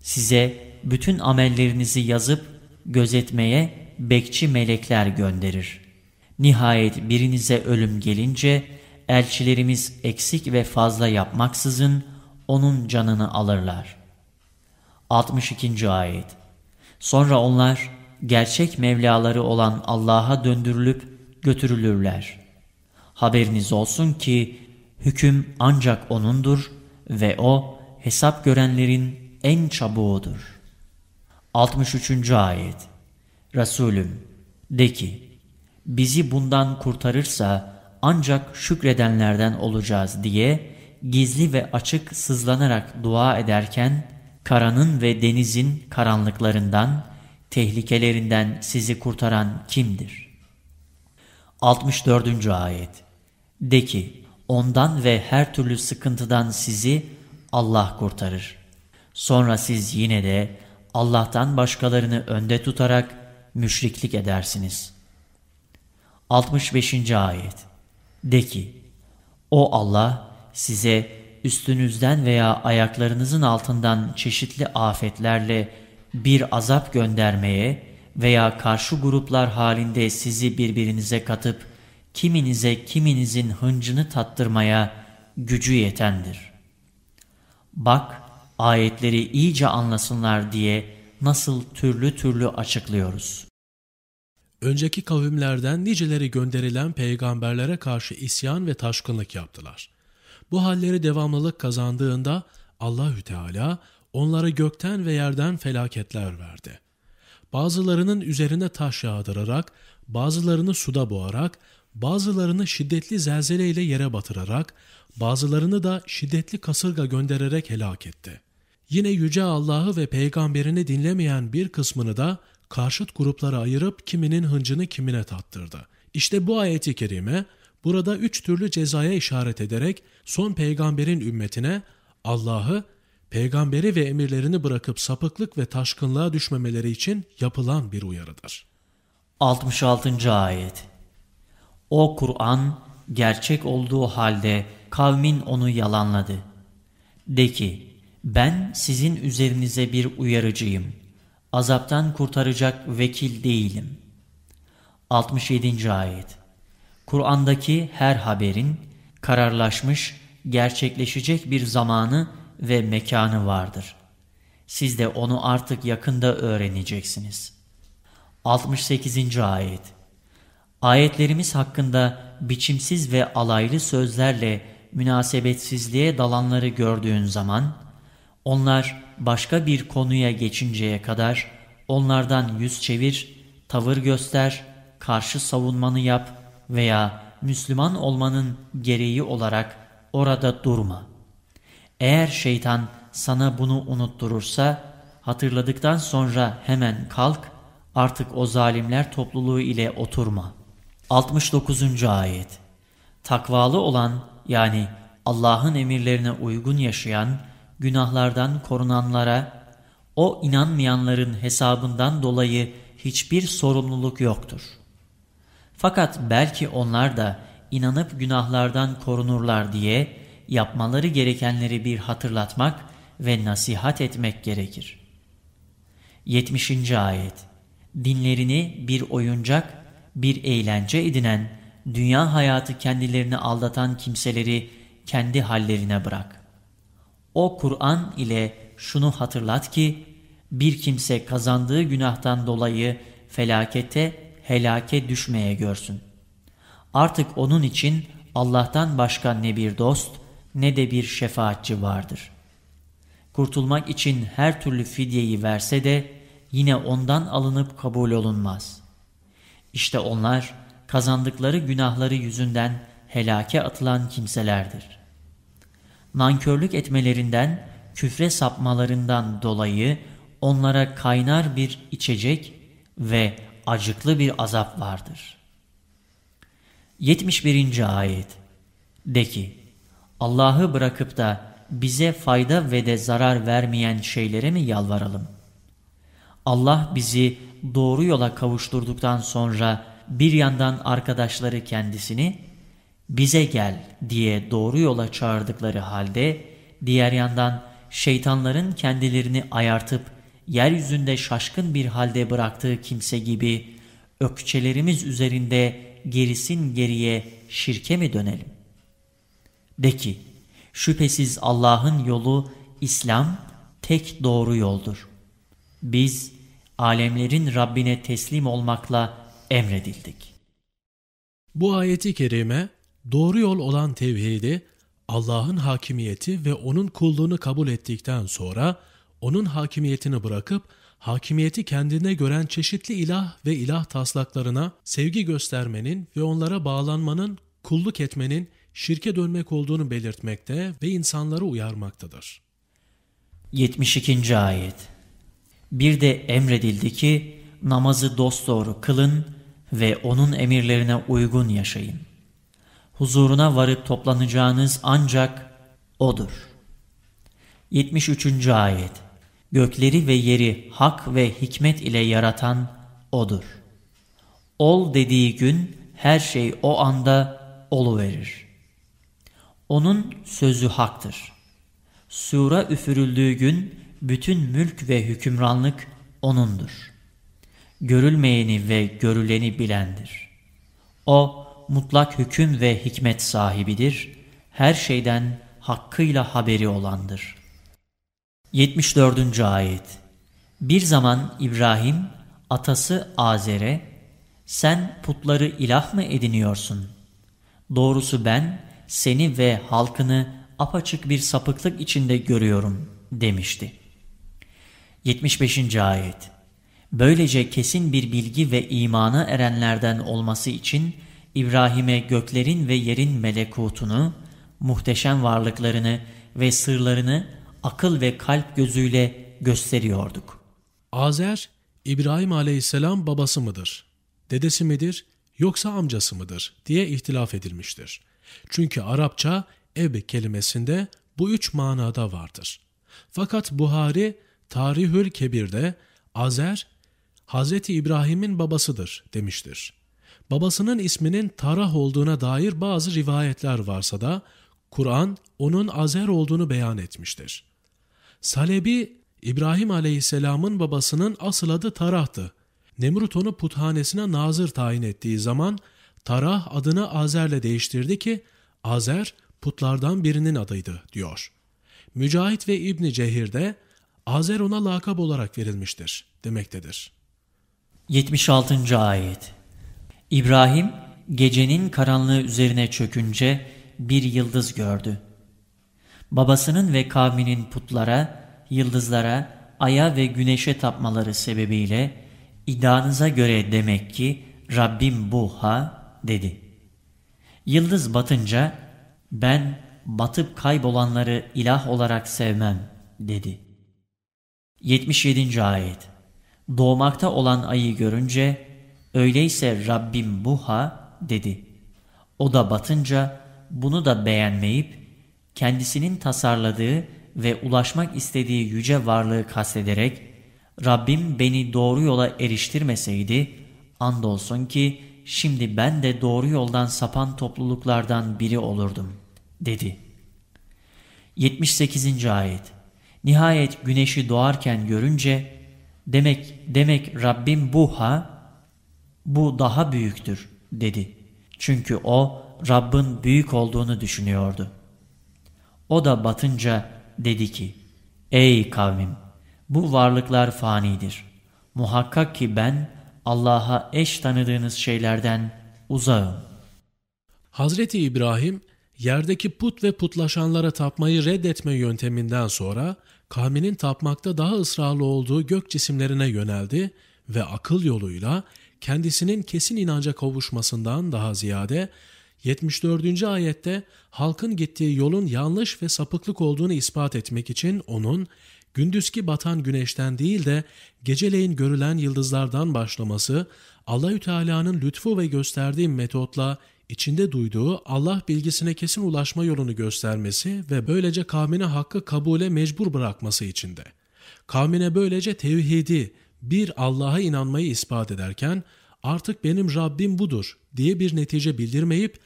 Size bütün amellerinizi yazıp gözetmeye bekçi melekler gönderir. Nihayet birinize ölüm gelince elçilerimiz eksik ve fazla yapmaksızın onun canını alırlar. 62. Ayet Sonra onlar gerçek Mevlaları olan Allah'a döndürülüp götürülürler. Haberiniz olsun ki hüküm ancak O'nundur ve O hesap görenlerin en çabuğudur. 63. Ayet Resulüm de ki bizi bundan kurtarırsa ancak şükredenlerden olacağız diye gizli ve açık sızlanarak dua ederken karanın ve denizin karanlıklarından, tehlikelerinden sizi kurtaran kimdir? 64. Ayet De ki ondan ve her türlü sıkıntıdan sizi Allah kurtarır. Sonra siz yine de Allah'tan başkalarını önde tutarak müşriklik edersiniz. 65. Ayet De ki, O Allah size üstünüzden veya ayaklarınızın altından çeşitli afetlerle bir azap göndermeye veya karşı gruplar halinde sizi birbirinize katıp kiminize kiminizin hıncını tattırmaya gücü yetendir. Bak, ayetleri iyice anlasınlar diye nasıl türlü türlü açıklıyoruz. Önceki kavimlerden niceleri gönderilen peygamberlere karşı isyan ve taşkınlık yaptılar. Bu halleri devamlılık kazandığında Allahü Teala onlara gökten ve yerden felaketler verdi. Bazılarının üzerine taş yağdırarak, bazılarını suda boğarak, bazılarını şiddetli zelzeleyle yere batırarak, bazılarını da şiddetli kasırga göndererek helak etti. Yine Yüce Allah'ı ve peygamberini dinlemeyen bir kısmını da karşıt gruplara ayırıp kiminin hıncını kimine tattırdı. İşte bu ayeti kerime burada üç türlü cezaya işaret ederek son peygamberin ümmetine Allah'ı, peygamberi ve emirlerini bırakıp sapıklık ve taşkınlığa düşmemeleri için yapılan bir uyarıdır. 66. Ayet O Kur'an gerçek olduğu halde kavmin onu yalanladı. De ki, ben sizin üzerinize bir uyarıcıyım. Azaptan kurtaracak vekil değilim. 67. Ayet Kur'an'daki her haberin kararlaşmış, gerçekleşecek bir zamanı ve mekanı vardır. Siz de onu artık yakında öğreneceksiniz. 68. Ayet Ayetlerimiz hakkında biçimsiz ve alaylı sözlerle münasebetsizliğe dalanları gördüğün zaman, onlar başka bir konuya geçinceye kadar onlardan yüz çevir, tavır göster, karşı savunmanı yap veya Müslüman olmanın gereği olarak orada durma. Eğer şeytan sana bunu unutturursa, hatırladıktan sonra hemen kalk, artık o zalimler topluluğu ile oturma. 69. Ayet Takvalı olan yani Allah'ın emirlerine uygun yaşayan, günahlardan korunanlara, o inanmayanların hesabından dolayı hiçbir sorumluluk yoktur. Fakat belki onlar da inanıp günahlardan korunurlar diye yapmaları gerekenleri bir hatırlatmak ve nasihat etmek gerekir. 70. Ayet Dinlerini bir oyuncak, bir eğlence edinen, dünya hayatı kendilerini aldatan kimseleri kendi hallerine bırak. O Kur'an ile şunu hatırlat ki, bir kimse kazandığı günahtan dolayı felakete, helake düşmeye görsün. Artık onun için Allah'tan başka ne bir dost ne de bir şefaatçi vardır. Kurtulmak için her türlü fidyeyi verse de yine ondan alınıp kabul olunmaz. İşte onlar kazandıkları günahları yüzünden helake atılan kimselerdir. Nankörlük etmelerinden, küfre sapmalarından dolayı onlara kaynar bir içecek ve acıklı bir azap vardır. 71. Ayet De ki, Allah'ı bırakıp da bize fayda ve de zarar vermeyen şeylere mi yalvaralım? Allah bizi doğru yola kavuşturduktan sonra bir yandan arkadaşları kendisini bize gel diye doğru yola çağırdıkları halde diğer yandan şeytanların kendilerini ayartıp yeryüzünde şaşkın bir halde bıraktığı kimse gibi ökçelerimiz üzerinde gerisin geriye şirke mi dönelim? De ki, şüphesiz Allah'ın yolu İslam tek doğru yoldur. Biz alemlerin Rabbine teslim olmakla emredildik. Bu ayeti kerime doğru yol olan tevhidi, Allah'ın hakimiyeti ve onun kulluğunu kabul ettikten sonra onun hakimiyetini bırakıp hakimiyeti kendine gören çeşitli ilah ve ilah taslaklarına sevgi göstermenin ve onlara bağlanmanın, kulluk etmenin şirke dönmek olduğunu belirtmekte ve insanları uyarmaktadır. 72. Ayet Bir de emredildi ki namazı dosdoğru kılın ve onun emirlerine uygun yaşayın. Huzuruna varıp toplanacağınız ancak O'dur. 73. Ayet Gökleri ve yeri hak ve hikmet ile yaratan O'dur. Ol dediği gün her şey o anda oluverir. Onun sözü haktır. Sura üfürüldüğü gün bütün mülk ve hükümranlık O'nundur. Görülmeyeni ve görüleni bilendir. O mutlak hüküm ve hikmet sahibidir. Her şeyden hakkıyla haberi olandır. 74. Ayet Bir zaman İbrahim atası Azer'e sen putları ilah mı ediniyorsun? Doğrusu ben seni ve halkını apaçık bir sapıklık içinde görüyorum demişti. 75. Ayet Böylece kesin bir bilgi ve imana erenlerden olması için İbrahim'e göklerin ve yerin melekutunu, muhteşem varlıklarını ve sırlarını akıl ve kalp gözüyle gösteriyorduk. Azer, İbrahim aleyhisselam babası mıdır, dedesi midir yoksa amcası mıdır diye ihtilaf edilmiştir. Çünkü Arapça eb kelimesinde bu üç manada vardır. Fakat Buhari Tarihül Kebir'de Azer, Hz. İbrahim'in babasıdır demiştir. Babasının isminin Tarah olduğuna dair bazı rivayetler varsa da Kur'an onun Azer olduğunu beyan etmiştir. Salebi İbrahim aleyhisselamın babasının asıl adı Tarah'tı. Nemrut onu puthanesine nazır tayin ettiği zaman Tarah adını Azer'le değiştirdi ki Azer putlardan birinin adıydı diyor. Mücahit ve İbni Cehir de Azer ona lakap olarak verilmiştir demektedir. 76. Ayet İbrahim gecenin karanlığı üzerine çökünce bir yıldız gördü. Babasının ve kavminin putlara, yıldızlara, aya ve güneşe tapmaları sebebiyle iddianıza göre demek ki Rabbim bu ha dedi. Yıldız batınca ben batıp kaybolanları ilah olarak sevmem dedi. 77. Ayet Doğmakta olan ayı görünce, öyleyse Rabbim bu ha dedi. O da batınca bunu da beğenmeyip, kendisinin tasarladığı ve ulaşmak istediği yüce varlığı kastederek, Rabbim beni doğru yola eriştirmeseydi, andolsun ki şimdi ben de doğru yoldan sapan topluluklardan biri olurdum, dedi. 78. Ayet Nihayet güneşi doğarken görünce, demek demek Rabbim bu ha, bu daha büyüktür, dedi. Çünkü o, Rabbin büyük olduğunu düşünüyordu. O da batınca dedi ki, Ey kavmim! Bu varlıklar fanidir. Muhakkak ki ben Allah'a eş tanıdığınız şeylerden uzağım. Hazreti İbrahim, yerdeki put ve putlaşanlara tapmayı reddetme yönteminden sonra kavminin tapmakta daha ısrarlı olduğu gök cisimlerine yöneldi ve akıl yoluyla kendisinin kesin inanca kavuşmasından daha ziyade 74. ayette halkın gittiği yolun yanlış ve sapıklık olduğunu ispat etmek için onun gündüzki batan güneşten değil de geceleyin görülen yıldızlardan başlaması, Allahü Teala'nın lütfu ve gösterdiği metotla içinde duyduğu Allah bilgisine kesin ulaşma yolunu göstermesi ve böylece kavmine hakkı kabule mecbur bırakması içinde. Kavmine böylece tevhidi, bir Allah'a inanmayı ispat ederken artık benim Rabbim budur diye bir netice bildirmeyip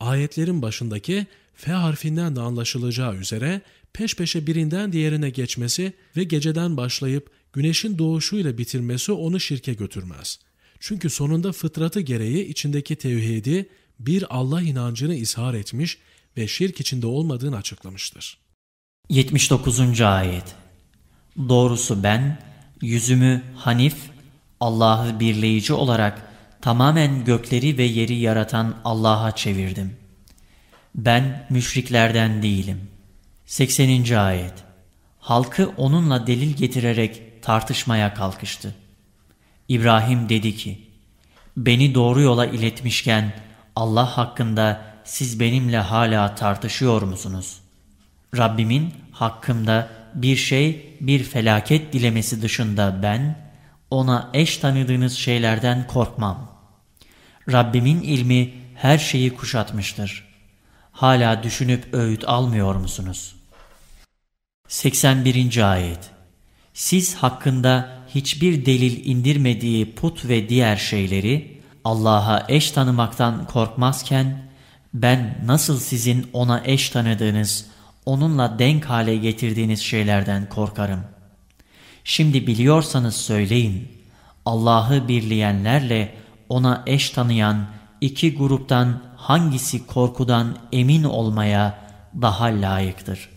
ayetlerin başındaki F harfinden de anlaşılacağı üzere peş peşe birinden diğerine geçmesi ve geceden başlayıp güneşin doğuşuyla bitirmesi onu şirke götürmez. Çünkü sonunda fıtratı gereği içindeki tevhidi bir Allah inancını ishar etmiş ve şirk içinde olmadığını açıklamıştır. 79. Ayet Doğrusu ben yüzümü Hanif, Allah'ı birleyici olarak tamamen gökleri ve yeri yaratan Allah'a çevirdim. Ben müşriklerden değilim. 80. Ayet Halkı onunla delil getirerek tartışmaya kalkıştı. İbrahim dedi ki, Beni doğru yola iletmişken Allah hakkında siz benimle hala tartışıyor musunuz? Rabbimin hakkımda bir şey, bir felaket dilemesi dışında ben, ona eş tanıdığınız şeylerden korkmam. Rabbimin ilmi her şeyi kuşatmıştır. Hala düşünüp öğüt almıyor musunuz? 81. Ayet Siz hakkında hiçbir delil indirmediği put ve diğer şeyleri Allah'a eş tanımaktan korkmazken, ben nasıl sizin ona eş tanıdığınız, onunla denk hale getirdiğiniz şeylerden korkarım. Şimdi biliyorsanız söyleyin, Allah'ı birleyenlerle ona eş tanıyan iki gruptan hangisi korkudan emin olmaya daha layıktır?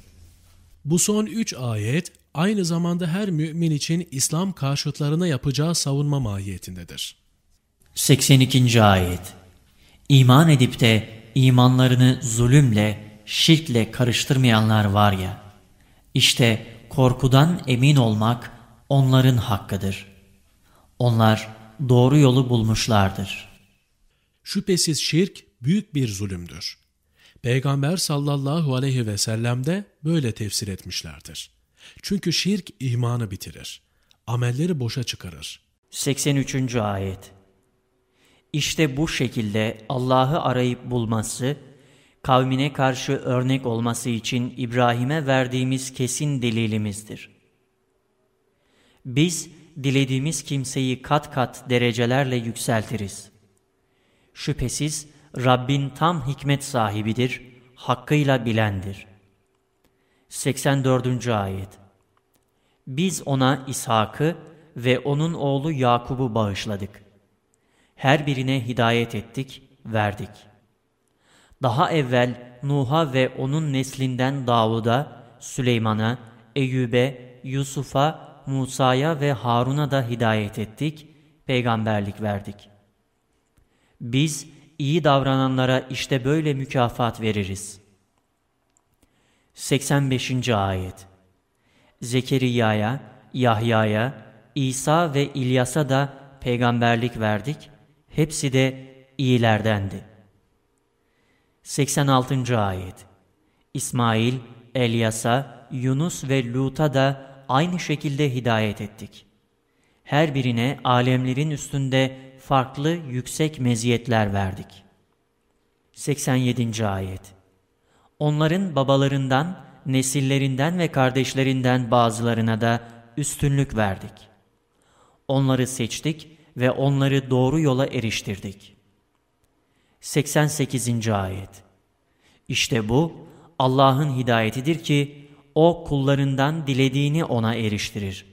Bu son üç ayet aynı zamanda her mümin için İslam karşıtlarına yapacağı savunma mahiyetindedir. 82. Ayet İman edip de imanlarını zulümle, şirkle karıştırmayanlar var ya, işte korkudan emin olmak onların hakkıdır. Onlar doğru yolu bulmuşlardır. Şüphesiz şirk büyük bir zulümdür. Peygamber sallallahu aleyhi ve sellem de böyle tefsir etmişlerdir. Çünkü şirk imanı bitirir. Amelleri boşa çıkarır. 83. Ayet İşte bu şekilde Allah'ı arayıp bulması, kavmine karşı örnek olması için İbrahim'e verdiğimiz kesin delilimizdir. Biz dilediğimiz kimseyi kat kat derecelerle yükseltiriz. Şüphesiz Rabbin tam hikmet sahibidir, hakkıyla bilendir. 84. Ayet Biz ona İshak'ı ve onun oğlu Yakub'u bağışladık. Her birine hidayet ettik, verdik. Daha evvel Nuh'a ve onun neslinden Davud'a, Süleyman'a, Eyüp'e, Yusuf'a, Musa'ya ve Harun'a da hidayet ettik, peygamberlik verdik. Biz iyi davrananlara işte böyle mükafat veririz. 85. Ayet Zekeriya'ya, Yahya'ya, İsa ve İlyas'a da peygamberlik verdik, hepsi de iyilerdendi. 86. Ayet İsmail, Elyas'a, Yunus ve Lut'a da aynı şekilde hidayet ettik. Her birine alemlerin üstünde farklı yüksek meziyetler verdik. 87. Ayet Onların babalarından, nesillerinden ve kardeşlerinden bazılarına da üstünlük verdik. Onları seçtik ve onları doğru yola eriştirdik. 88. Ayet İşte bu Allah'ın hidayetidir ki O kullarından dilediğini ona eriştirir.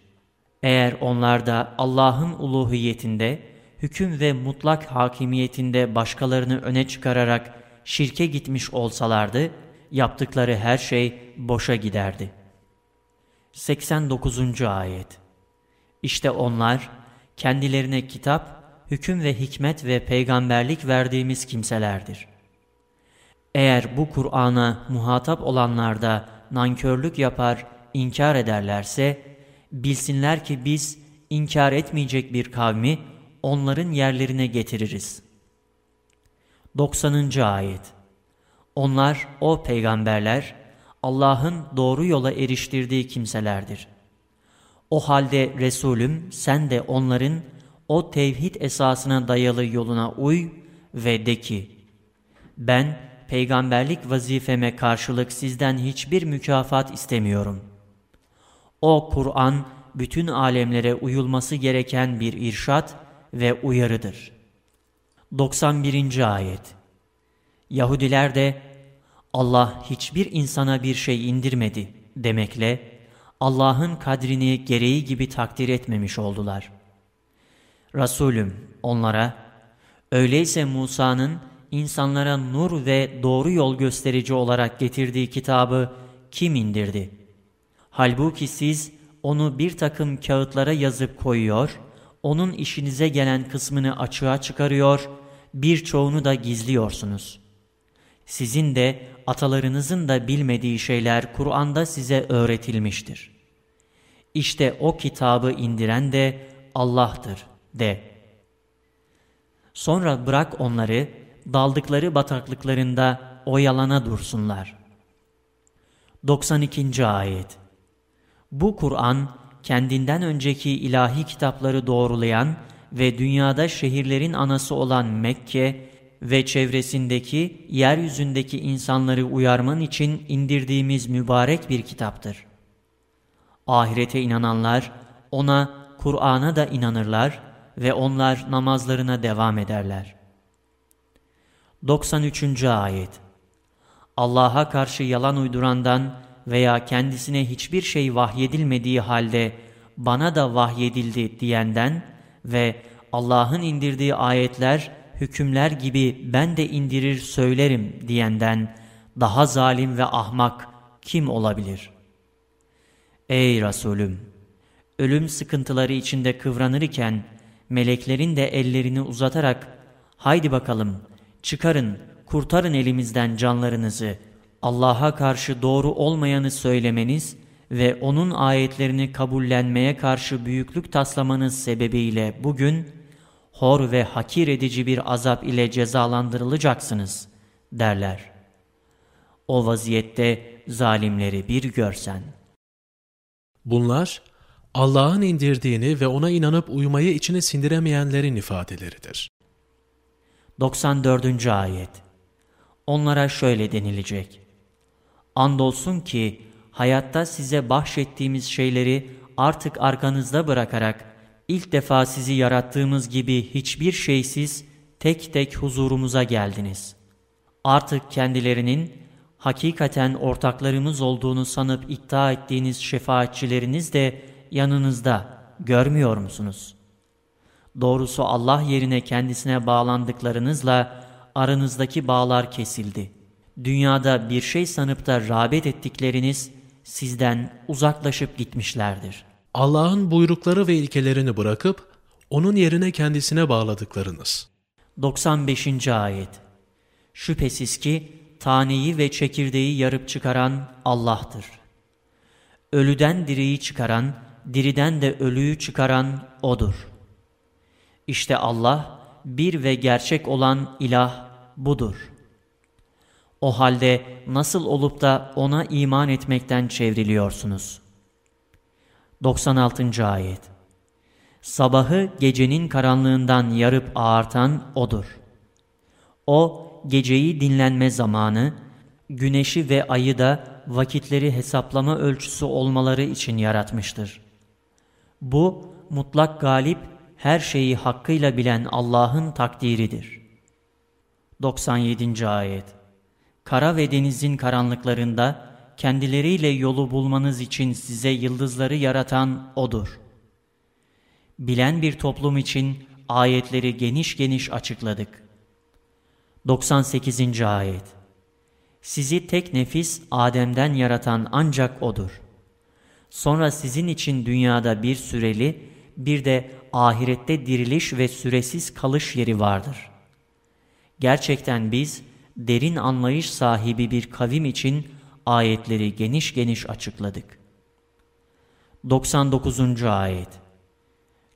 Eğer onlar da Allah'ın uluhiyetinde, hüküm ve mutlak hakimiyetinde başkalarını öne çıkararak şirke gitmiş olsalardı, yaptıkları her şey boşa giderdi. 89. Ayet İşte onlar, kendilerine kitap, hüküm ve hikmet ve peygamberlik verdiğimiz kimselerdir. Eğer bu Kur'an'a muhatap olanlar da nankörlük yapar, inkar ederlerse, bilsinler ki biz inkar etmeyecek bir kavmi onların yerlerine getiririz. 90. Ayet Onlar, o peygamberler, Allah'ın doğru yola eriştirdiği kimselerdir. O halde Resulüm sen de onların o tevhid esasına dayalı yoluna uy ve de ki, ben peygamberlik vazifeme karşılık sizden hiçbir mükafat istemiyorum. O Kur'an bütün alemlere uyulması gereken bir irşat ve uyarıdır. 91. Ayet Yahudiler de Allah hiçbir insana bir şey indirmedi demekle Allah'ın kadrini gereği gibi takdir etmemiş oldular. Resulüm onlara, öyleyse Musa'nın insanlara nur ve doğru yol gösterici olarak getirdiği kitabı kim indirdi? Halbuki siz onu bir takım kağıtlara yazıp koyuyor, onun işinize gelen kısmını açığa çıkarıyor, birçoğunu da gizliyorsunuz. Sizin de atalarınızın da bilmediği şeyler Kur'an'da size öğretilmiştir. İşte o kitabı indiren de Allah'tır de. Sonra bırak onları daldıkları bataklıklarında oyalana dursunlar. 92. Ayet Bu Kur'an kendinden önceki ilahi kitapları doğrulayan ve dünyada şehirlerin anası olan Mekke ve çevresindeki yeryüzündeki insanları uyarman için indirdiğimiz mübarek bir kitaptır. Ahirete inananlar ona, Kur'an'a da inanırlar ve onlar namazlarına devam ederler. 93. Ayet Allah'a karşı yalan uydurandan veya kendisine hiçbir şey vahyedilmediği halde bana da vahyedildi diyenden ve Allah'ın indirdiği ayetler, hükümler gibi ben de indirir söylerim diyenden daha zalim ve ahmak kim olabilir? Ey Resulüm! Ölüm sıkıntıları içinde kıvranırken meleklerin de ellerini uzatarak haydi bakalım çıkarın kurtarın elimizden canlarınızı Allah'a karşı doğru olmayanı söylemeniz ve O'nun ayetlerini kabullenmeye karşı büyüklük taslamanız sebebiyle bugün hor ve hakir edici bir azap ile cezalandırılacaksınız derler. O vaziyette zalimleri bir görsen. Bunlar Allah'ın indirdiğini ve ona inanıp uymayı içine sindiremeyenlerin ifadeleridir. 94. Ayet Onlara şöyle denilecek. Andolsun ki hayatta size bahşettiğimiz şeyleri artık arkanızda bırakarak ilk defa sizi yarattığımız gibi hiçbir şeysiz tek tek huzurumuza geldiniz. Artık kendilerinin hakikaten ortaklarımız olduğunu sanıp iddia ettiğiniz şefaatçileriniz de yanınızda görmüyor musunuz? Doğrusu Allah yerine kendisine bağlandıklarınızla aranızdaki bağlar kesildi. Dünyada bir şey sanıp da rağbet ettikleriniz sizden uzaklaşıp gitmişlerdir. Allah'ın buyrukları ve ilkelerini bırakıp onun yerine kendisine bağladıklarınız. 95. Ayet Şüphesiz ki taneyi ve çekirdeği yarıp çıkaran Allah'tır. Ölüden diriyi çıkaran, diriden de ölüyü çıkaran O'dur. İşte Allah, bir ve gerçek olan ilah budur. O halde nasıl olup da O'na iman etmekten çevriliyorsunuz? 96. Ayet Sabahı gecenin karanlığından yarıp ağartan O'dur. O, geceyi dinlenme zamanı, güneşi ve ayı da vakitleri hesaplama ölçüsü olmaları için yaratmıştır. Bu, mutlak galip, her şeyi hakkıyla bilen Allah'ın takdiridir. 97. Ayet Kara ve denizin karanlıklarında kendileriyle yolu bulmanız için size yıldızları yaratan O'dur. Bilen bir toplum için ayetleri geniş geniş açıkladık. 98. Ayet Sizi tek nefis Adem'den yaratan ancak O'dur. Sonra sizin için dünyada bir süreli, bir de ahirette diriliş ve süresiz kalış yeri vardır. Gerçekten biz, derin anlayış sahibi bir kavim için ayetleri geniş geniş açıkladık. 99. Ayet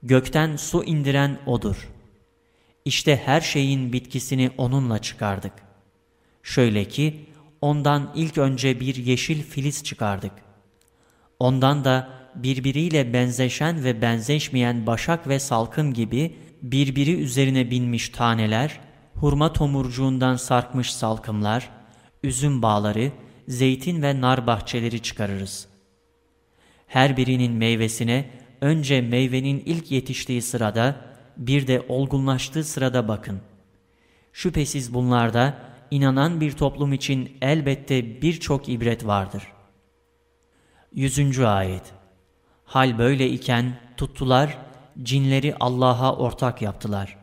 Gökten su indiren O'dur. İşte her şeyin bitkisini O'nunla çıkardık. Şöyle ki, ondan ilk önce bir yeşil filiz çıkardık. Ondan da birbiriyle benzeşen ve benzeşmeyen başak ve salkım gibi birbiri üzerine binmiş taneler, hurma tomurcuğundan sarkmış salkımlar, üzüm bağları, zeytin ve nar bahçeleri çıkarırız. Her birinin meyvesine önce meyvenin ilk yetiştiği sırada, bir de olgunlaştığı sırada bakın. Şüphesiz bunlarda inanan bir toplum için elbette birçok ibret vardır. 100. Ayet Hal böyle iken tuttular, cinleri Allah'a ortak yaptılar.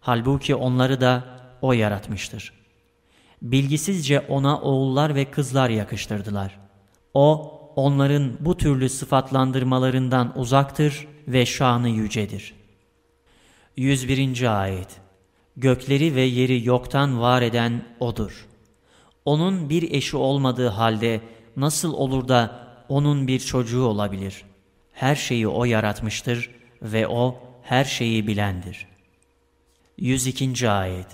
Halbuki onları da O yaratmıştır. Bilgisizce ona oğullar ve kızlar yakıştırdılar. O, onların bu türlü sıfatlandırmalarından uzaktır ve şanı yücedir. 101. Ayet Gökleri ve yeri yoktan var eden O'dur. O'nun bir eşi olmadığı halde nasıl olur da O'nun bir çocuğu olabilir? Her şeyi O yaratmıştır ve O her şeyi bilendir. 102. Ayet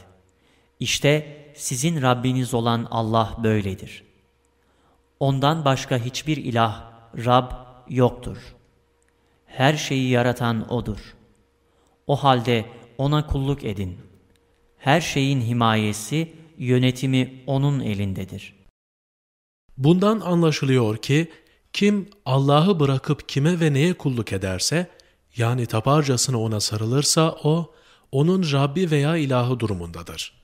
İşte sizin Rabbiniz olan Allah böyledir. Ondan başka hiçbir ilah, Rab yoktur. Her şeyi yaratan O'dur. O halde O'na kulluk edin. Her şeyin himayesi, yönetimi O'nun elindedir. Bundan anlaşılıyor ki, kim Allah'ı bırakıp kime ve neye kulluk ederse, yani taparcasına ona sarılırsa o, onun Rabbi veya ilahı durumundadır.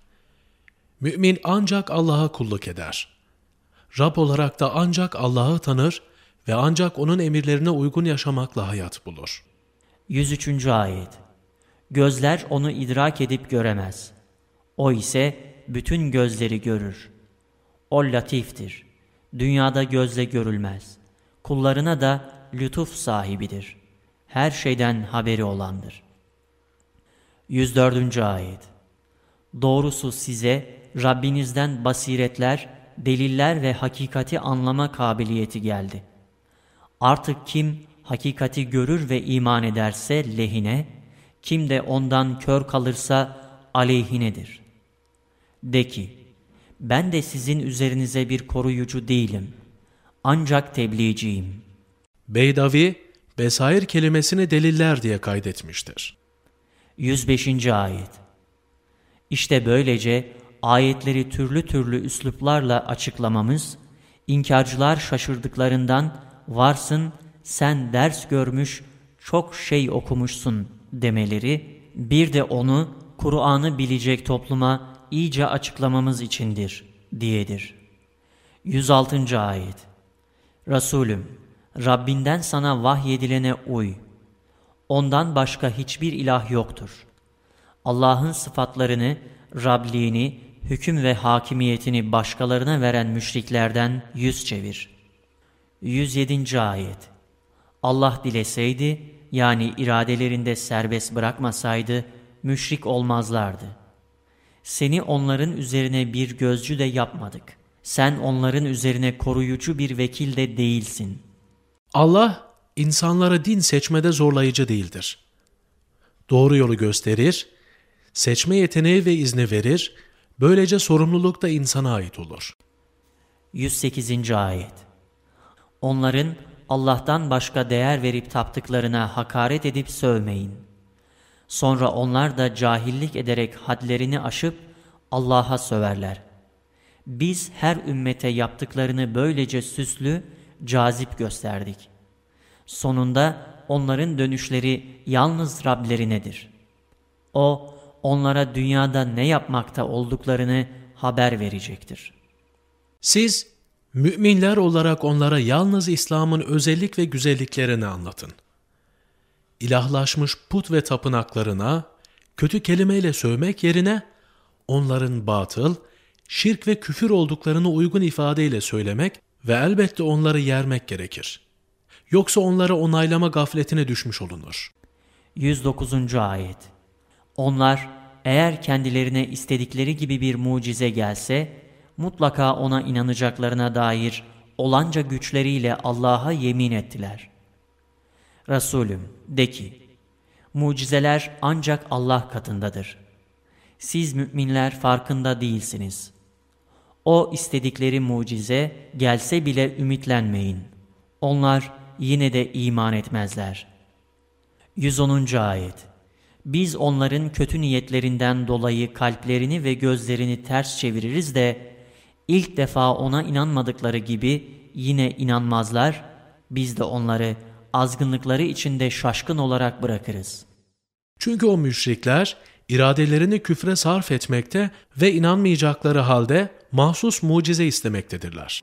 Mümin ancak Allah'a kulluk eder. Rab olarak da ancak Allah'ı tanır ve ancak O'nun emirlerine uygun yaşamakla hayat bulur. 103. Ayet Gözler onu idrak edip göremez. O ise bütün gözleri görür. O latiftir. Dünyada gözle görülmez. Kullarına da lütuf sahibidir. Her şeyden haberi olandır. 104. Ayet Doğrusu size Rabbinizden basiretler, deliller ve hakikati anlama kabiliyeti geldi. Artık kim hakikati görür ve iman ederse lehine, kim de ondan kör kalırsa aleyhinedir. De ki, ben de sizin üzerinize bir koruyucu değilim. Ancak tebliğciyim. Beydavi, besair kelimesini deliller diye kaydetmiştir. 105. Ayet İşte böylece ayetleri türlü türlü üsluplarla açıklamamız, inkarcılar şaşırdıklarından varsın sen ders görmüş, çok şey okumuşsun demeleri, bir de onu Kur'an'ı bilecek topluma iyice açıklamamız içindir diyedir. 106. Ayet Resulüm, Rabbinden sana vahyedilene uy. Ondan başka hiçbir ilah yoktur. Allah'ın sıfatlarını, Rabliğini, hüküm ve hakimiyetini başkalarına veren müşriklerden yüz çevir. 107. Ayet Allah dileseydi, yani iradelerinde serbest bırakmasaydı, müşrik olmazlardı. Seni onların üzerine bir gözcü de yapmadık. Sen onların üzerine koruyucu bir vekil de değilsin. Allah, insanlara din seçmede zorlayıcı değildir. Doğru yolu gösterir, seçme yeteneği ve izni verir, böylece sorumluluk da insana ait olur. 108. Ayet Onların Allah'tan başka değer verip taptıklarına hakaret edip sövmeyin. Sonra onlar da cahillik ederek hadlerini aşıp Allah'a söverler. Biz her ümmete yaptıklarını böylece süslü, cazip gösterdik. Sonunda onların dönüşleri yalnız Rablerinedir. O, onlara dünyada ne yapmakta olduklarını haber verecektir. Siz, müminler olarak onlara yalnız İslam'ın özellik ve güzelliklerini anlatın. İlahlaşmış put ve tapınaklarına, kötü kelimeyle sövmek yerine, onların batıl, şirk ve küfür olduklarını uygun ifadeyle söylemek ve elbette onları yermek gerekir. Yoksa onları onaylama gafletine düşmüş olunur. 109. Ayet Onlar eğer kendilerine istedikleri gibi bir mucize gelse, mutlaka ona inanacaklarına dair olanca güçleriyle Allah'a yemin ettiler. Resulüm de ki, mucizeler ancak Allah katındadır. Siz müminler farkında değilsiniz. O istedikleri mucize gelse bile ümitlenmeyin. Onlar yine de iman etmezler. 110. Ayet Biz onların kötü niyetlerinden dolayı kalplerini ve gözlerini ters çeviririz de, ilk defa ona inanmadıkları gibi yine inanmazlar, biz de onları azgınlıkları içinde şaşkın olarak bırakırız. Çünkü o müşrikler iradelerini küfre sarf etmekte ve inanmayacakları halde mahsus mucize istemektedirler.